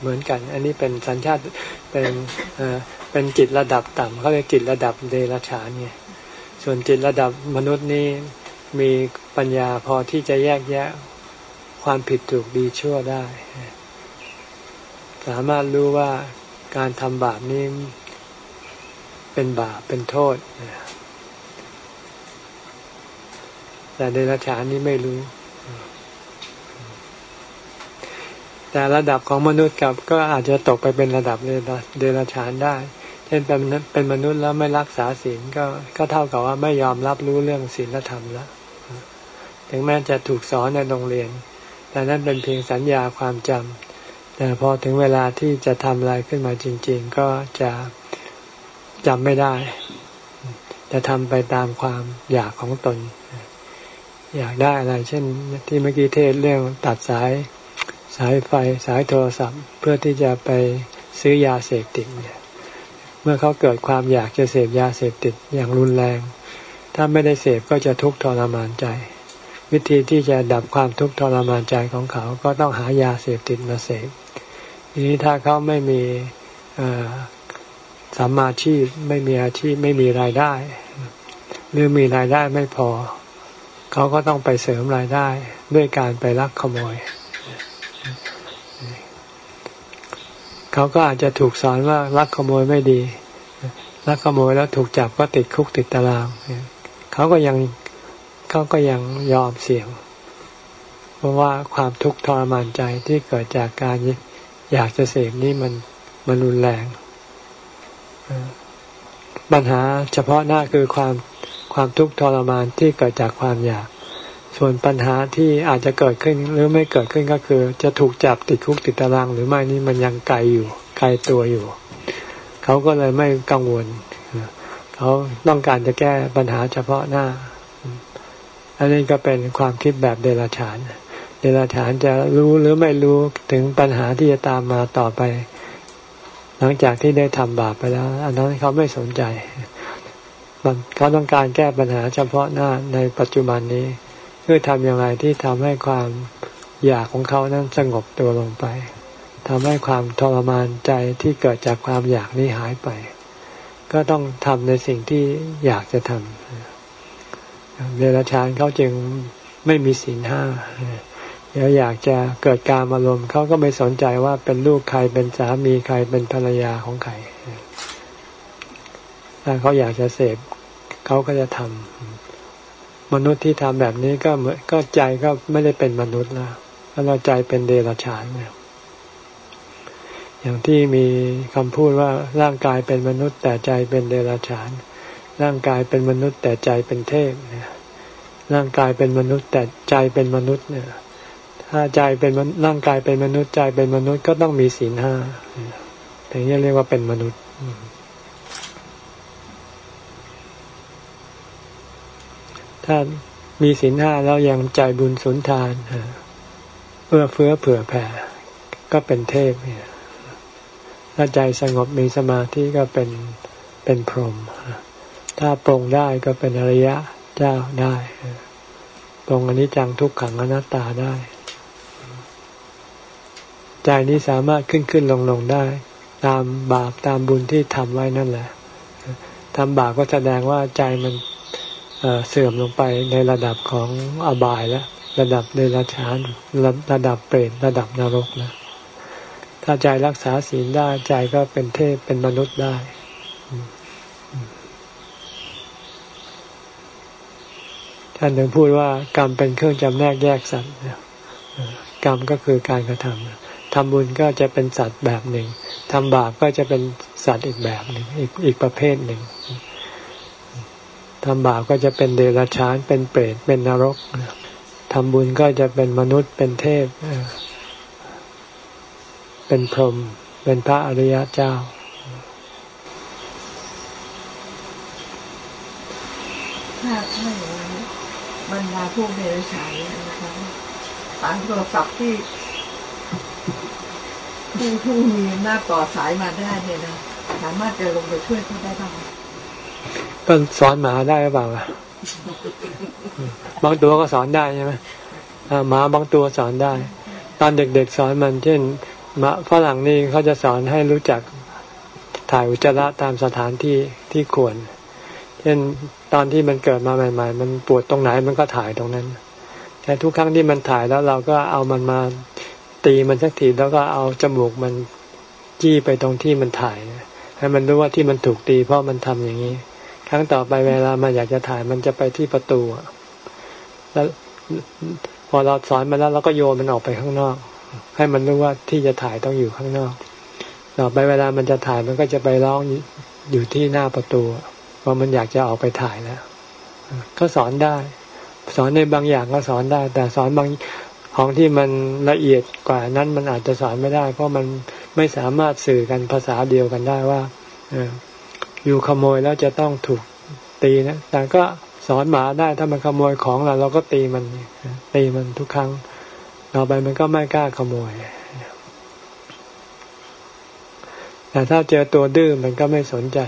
S1: เหมือนกัน อันนี้เป็นสัญชาติเป็นเอ่อเป็นจิตระดับต่ำเขาเรียกจิตระดับเดรัจฉานเนี่ยส่วนจิตระดับมนุษย์นี่มีปัญญาพอที่จะแยกแยะความผิดถูกดีชั่วได้ สามารถรู้ว่าการทำบาปนี้ เป็นบาปเป็นโทษ แต่เดรัจฉานนี้ไม่รู้ แต่ระดับของมนุษย์กับก็อาจจะตกไปเป็นระดับเดรัจฉานได้ เช่นเป็นเป็นมนุษย์แล้วไม่รักษาศีลก็ก็เท่ากับว่าไม่ยอมรับรู้เรื่องศีลธรรมแล้ว ถึงแม้จะถูกสอนในโรงเรียน แต่นั่นเป็นเพียงสัญญาความจำแต่พอถึงเวลาที่จะทำอะไรขึ้นมาจริง ๆ ก็จะ จำไม่ได้ จะทำไปตามความอยากของตน อยากได้อะไร เช่น ที่เมื่อกี้เทศเรื่องตัดสายสายไฟสายโทรศัพท์ เพื่อที่จะไปซื้อยาเสพติดเนี่ยเมื่อเขาเกิดความอยากจะเสพยาเสพติดอย่างรุนแรง ถ้าไม่ได้เสพก็จะทุกข์ทรมานใจ วิธีที่จะดับความทุกข์ทรมานใจของเขา ก็ต้องหายาเสพติดมาเสพทีนี้ถ้าเขาไม่มี สัมมาชีพไม่มีอาชีพไม่มีรายได้ หรือมีรายได้ไม่พอ เขาก็ต้องไปเสริมรายได้ด้วยการไปลักขโมย เขาก็อาจจะถูกสอนว่าลักขโมยไม่ดีลักขโมยแล้วถูกจับก็ติดคุกติดตาราง เขาก็ยังเขาก็ยังยอมเสี่ยง เพราะว่าความทุกข์ทรมานใจที่เกิดจากการอยากจะเสพนี่มันมันรุนแรง ปัญหาเฉพาะหน้าคือความความทุกข์ทรมานที่เกิดจากความอยาก ส่วนปัญหาที่อาจจะเกิดขึ้นหรือไม่เกิดขึ้นก็คือ จะถูกจับติดคุกติดตาราง หรือไม่นี่มันยังไกลอยู่ไกลตัวอยู่ เขาก็เลยไม่กังวล เขาต้องการจะแก้ปัญหาเฉพาะหน้า อันนี้ก็เป็นความคิดแบบเดรัจฉาน เดรัจฉานจะรู้หรือไม่รู้ถึงปัญหาที่จะตามมาต่อไป หลังจากที่ได้ทำบาปไปแล้ว อันนั้นเขาไม่สนใจเขาต้องการแก้ปัญหาเฉพาะหน้าในปัจจุบันนี้เพื่อทำอย่างไรที่ทำให้ความอยากของเขานั้นสงบตัวลงไปทำให้ความทรมานใจที่เกิดจากความอยากนี้หายไป ก็ต้องทำในสิ่งที่อยากจะทำเดรัจฉานเขาจึงไม่มีศีลห้า เดี๋ยวอยากจะเกิดการอารมณ์เขาก็ไม่สนใจว่าเป็นลูกใครเป็นสามีใครเป็นภรรยาของใครถ้าเขาอยากจะเสพเขาก็จะทำมนุษย์ที่ทำแบบนี้ก็เหมือนก็ใจก็ไม่ได้เป็นมนุษย์แล้วเพราะเราใจเป็นเดรัจฉานเนี่ยอย่างที่มีคำพูดว่าร่างกายเป็นมนุษย์ แต่ใจเป็นเดรัจฉาน ร่างกายเป็นมนุษย์ แต่ใจเป็นเทพเนี่ยร่างกายเป็นมนุษย์แต่ใจเป็นมนุษย์เนี่ย ถ้าใจเป็นร่างกายเป็นมนุษย์ใจเป็นมนุษย์ก็ต้องมีศีลห้าถึงจะเรียกว่าเป็นมนุษย์ถ้ามีศีลห้าแล้วยังใจบุญสุนทานเพื่อเฟื้อเผื่อแผ่ ก็เป็นเทพเนี่ยถ้าใจสงบมีสมาธิก็เป็นเป็นพรหมถ้าปรงได้ก็เป็นอริยะเจ้าได้ปรงอนิจจังทุกขังอนัตตาได้ ใจนี้สามารถขึ้นขึ้นลงลงได้ ตามบาปตามบุญที่ทำไว้นั่นแหละทำบาปก็แสดงว่าใจมันเสื่อมลงไปในระดับของอบายแล้ว ระดับเดรัจฉานระระดับเปรตระดับนรกนะถ้าใจรักษาศีลได้ใจก็เป็นเทพเป็นมนุษย์ได้ท่านถึงพูดว่ากรรมเป็นเครื่องจำแนกแยกสัตว์กรรมก็คือการกระทำ ทำบุญก็จะเป็นสัตว์แบบหนึ่งทำบาปก็จะเป็นสัตว์อีกแบบหนึ่งอีกอีกประเภทหนึ่งทำบาปก็จะเป็นเดรัจฉานเป็นเปรตเป็นนรกทำบุญก็จะเป็นมนุษย์เป็นเทพเป็นพรหมเป็นพระอริยเจ้า
S3: ถ้าถ้าอย่างนั้นบรรดาผู้เดรัจฉานนะคะสายโทรศัพท์ที่ ผู้ผู้มีหน้าต่อสายมาได้เนี่ยนะสามารถจะลงไปช่วยเขาได้บ้าง
S1: ก็สอนหมาได้หรือเปล่าบางตัวก็สอนได้ใช่ไหมหมาบางตัวสอนได้ ตอนเด็กๆสอนมันเช่นมะฝรั่งนี่เขาจะสอนให้รู้จักถ่ายอุจจาระตามสถานที่ที่ควร เช่นตอนที่มันเกิดมาใหม่ ๆ มันปวดตรงไหนมันก็ถ่ายตรงนั้น แต่ทุกครั้งที่มันถ่ายแล้วเราก็เอามันมา ตีมันสักทีแล้วก็เอาจมูกมันจี้ไปตรงที่มันถ่ายให้มันรู้ว่าที่มันถูกตีเพราะมันทำอย่างนี้ ครั้งต่อไปเวลามันอยากจะถ่ายมันจะไปที่ประตูแล้วพอเราสอนมันแล้วเราก็โยนมันออกไปข้างนอก ให้มันรู้ว่าที่จะถ่ายต้องอยู่ข้างนอก ต่อไปเวลามันจะถ่ายมันก็จะไปร้องอยู่ที่หน้าประตูว่ามันอยากจะออกไปถ่ายแล้วก็สอนได้ สอนในบางอย่างก็สอนได้ แต่สอนบาง ของที่มันละเอียดกว่านั้นมันอาจจะสอนไม่ได้ เพราะมันไม่สามารถสื่อกันภาษาเดียวกันได้ว่าอยู่ขโมยแล้วจะต้องถูกตีนะแต่ก็สอนหมาได้ถ้ามันขโมยของเราเราก็ตีมัน ตีมันทุกครั้งต่อไปมันก็ไม่กล้าขโมยแต่ถ้าเจอตัวดื้อมันก็ไม่สนใจ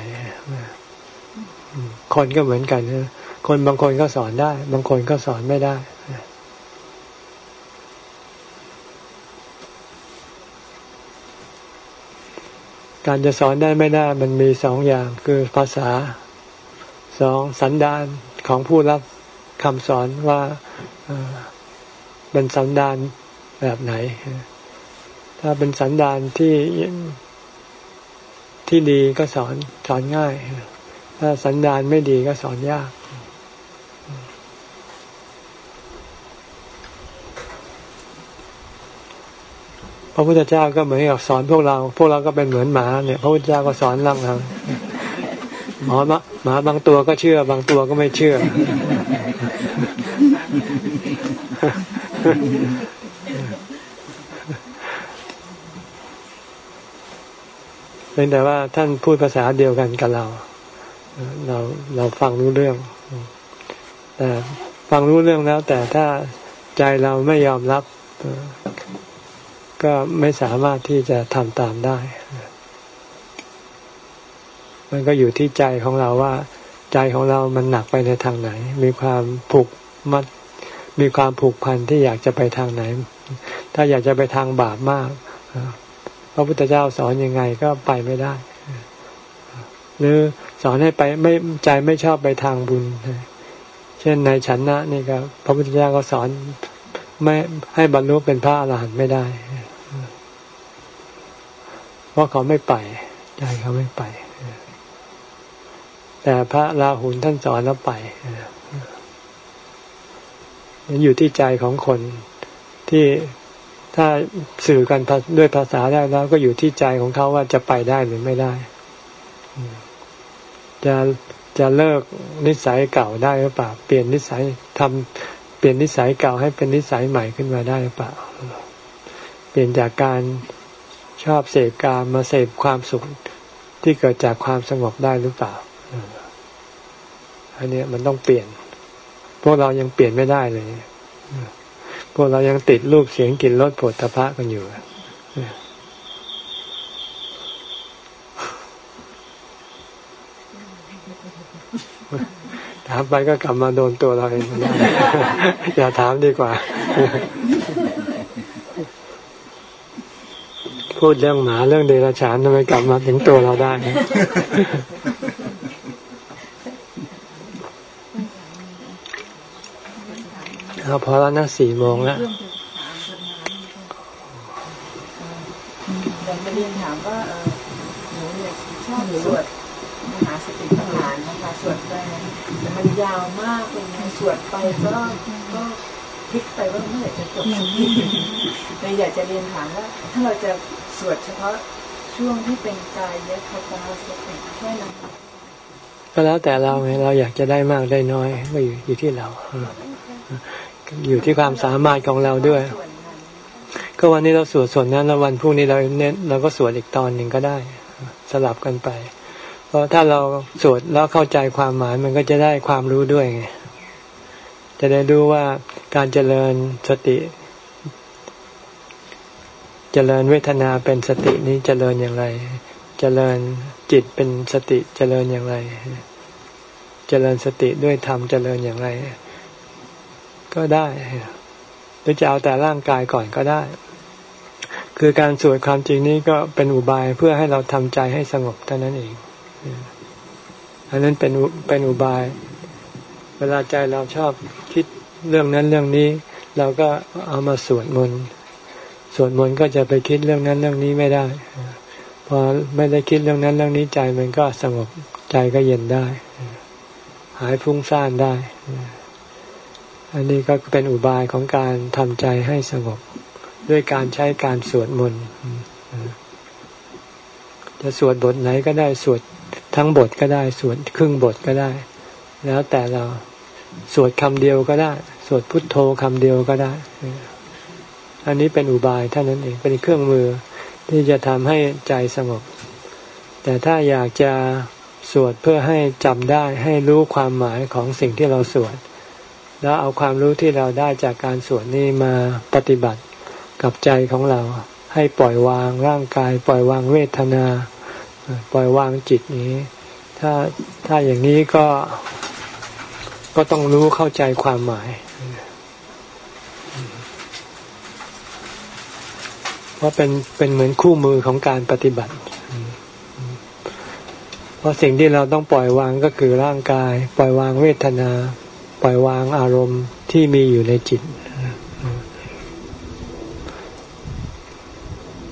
S1: คนก็เหมือนกันคนบางคนก็สอนได้ บางคนก็สอนไม่ได้ การจะสอนได้ไม่ได้มันมีสองอย่างคือภาษาสองสันดานของผู้รับคำสอนว่าเป็นสันดานแบบไหน ถ้าเป็นสันดานที่ที่ดีก็สอนสอนง่าย ถ้าสันดานไม่ดีก็สอนยาก พระพุทธเจ้าก็เหมือนกับสอนพวกเรา พวกเราก็เป็นเหมือนหมาเนี่ย พระพุทธเจ้าก็สอนเราหมอหมาบางตัวก็เชื่อ บางตัวก็ไม่เชื่อ เป็นแต่ว่าท่านพูดภาษาเดียวกันกับเรา เราเราฟังรู้เรื่อง แต่ฟังรู้เรื่องแล้ว แต่ถ้าใจเราไม่ยอมรับ ก็ไม่สามารถที่จะทำตามได้ มันก็อยู่ที่ใจของเราว่า ใจของเรามันหนักไปในทางไหน มีความผูกมัด มีความผูกพันที่อยากจะไปทางไหน ถ้าอยากจะไปทางบาปมากพระพุทธเจ้าสอนยังไงก็ไปไม่ได้ หรือสอนให้ไปไม่ใจไม่ชอบไปทางบุญ เช่นในฉันนะนี่ก็พระพุทธเจ้าก็สอนไม่ให้บรรลุเป็นพระอรหันต์ไม่ได้ เพราะเขาไม่ไปใจเขาไม่ไป แต่พระราหุลท่านสอนแล้วไปมันอยู่ที่ใจของคนที่ถ้าสื่อกันด้วยภาษาได้แล้ว ก็อยู่ที่ใจของเขาว่าจะไปได้หรือไม่ได้ จะจะเลิกนิสัยเก่าได้หรือเปล่า เปลี่ยนนิสัยทำเปลี่ยนนิสัยเก่าให้เป็นนิสัยใหม่ขึ้นมาได้หรือเปล่า เปลี่ยนจากการ ชอบเสพการมาเสพความสุขที่เกิดจากความสงบได้หรือเปล่า อันนี้มันต้องเปลี่ยน พวกเรายังเปลี่ยนไม่ได้เลย พวกเรายังติดรูปเสียงกลิ่นรสผลทพะกันอยู่ถามไปก็กลับมาโดนตัวเราเองอย่าถามดีกว่า พูดเรื่องหมาเรื่องเดรัจฉานทำไมกลับมาถึงตัวเราได้เอาพอแล้วนะสี่โมงแล้ว
S3: อยากจะเรียนถามว่าหนูเนี่ยชอบสวดมหาสติปัฏฐานนะคะสวดไปแต่มันยาวมากเลยนะสวดไปก็ก็คิดไปว่าเมื่อไหร่จะจบสักทีเลยอยากจะเรียนถามว่าถ้าเราจะ สวดเฉพาะช่วงที่เป็นกายยะคตาสติแค่นั้น
S1: ก็แล้วแต่เราไงเราอยากจะได้มากได้น้อยก็อยู่อยู่ที่เราอยู่ที่ความสามารถของเราด้วย ก็วันนี้เราสวดส่วนนั้นแล้ววันพรุ่งนี้เราเน้นเราก็สวดอีกตอนหนึ่งก็ได้ สลับกันไป เพราะถ้าเราสวดแล้วเข้าใจความหมายมันก็จะได้ความรู้ด้วยไงจะได้รู้ว่าการเจริญสติ เจริญเวทนาเป็นสตินี้เจริญอย่างไร เจริญจิตเป็นสติเจริญอย่างไร เจริญสติด้วยธรรมเจริญอย่างไร ก็ได้ หรือจะเอาแต่ร่างกายก่อนก็ได้ คือการสวดความจริงนี้ก็เป็นอุบายเพื่อให้เราทำใจให้สงบเท่านั้นเอง อันนั้นเป็นเป็นอุบาย เวลาใจเราชอบคิดเรื่องนั้นเรื่องนี้ เราก็เอามาสวดมนต์ สวดมนต์ก็จะไปคิดเรื่องนั้นเรื่องนี้ไม่ได้ พอไม่ได้คิดเรื่องนั้นเรื่องนี้ใจมันก็สงบใจก็เย็นได้ หายฟุ้งซ่านได้ อันนี้ก็เป็นอุบายของการทำใจให้สงบ ด้วยการใช้การสวดมนต์จะสวดบทไหนก็ได้สวดทั้งบทก็ได้สวดครึ่งบทก็ได้ แล้วแต่เราสวดคำเดียวก็ได้ สวดพุทโธคำเดียวก็ได้ อันนี้เป็นอุบายเท่านั้นเองเป็นเครื่องมือที่จะทำให้ใจสงบ แต่ถ้าอยากจะสวดเพื่อให้จำได้ให้รู้ความหมายของสิ่งที่เราสวด แล้วเอาความรู้ที่เราได้จากการสวดนี้มาปฏิบัติกับใจของเรา ให้ปล่อยวางร่างกาย ปล่อยวางเวทนา ปล่อยวางจิตนี้ ถ้าถ้าอย่างนี้ก็ก็ต้องรู้เข้าใจความหมาย เพราะเป็นเป็นเหมือนคู่มือของการปฏิบัติ เพราะสิ่งที่เราต้องปล่อยวางก็คือร่างกาย ปล่อยวางเวทนา ปล่อยวางอารมณ์ที่มีอยู่ในจิต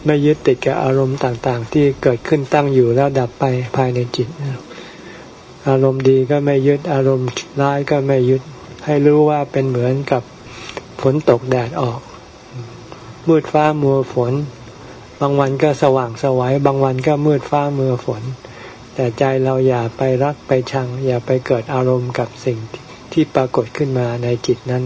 S1: ไม่ยึดติดกับอารมณ์ต่าง ๆ ที่เกิดขึ้นตั้งอยู่แล้วดับไปภายในจิต อารมณ์ดีก็ไม่ยึดอารมณ์ร้ายก็ไม่ยึด ให้รู้ว่าเป็นเหมือนกับฝนตกแดดออก มืดฟ้ามัวฝน บางวันก็สว่างสวัยบางวันก็มืดฟ้ามัวฝน แต่ใจเราอย่าไปรักไปชัง อย่าไปเกิดอารมณ์กับสิ่งที่ปรากฏขึ้นมาในจิตนั้น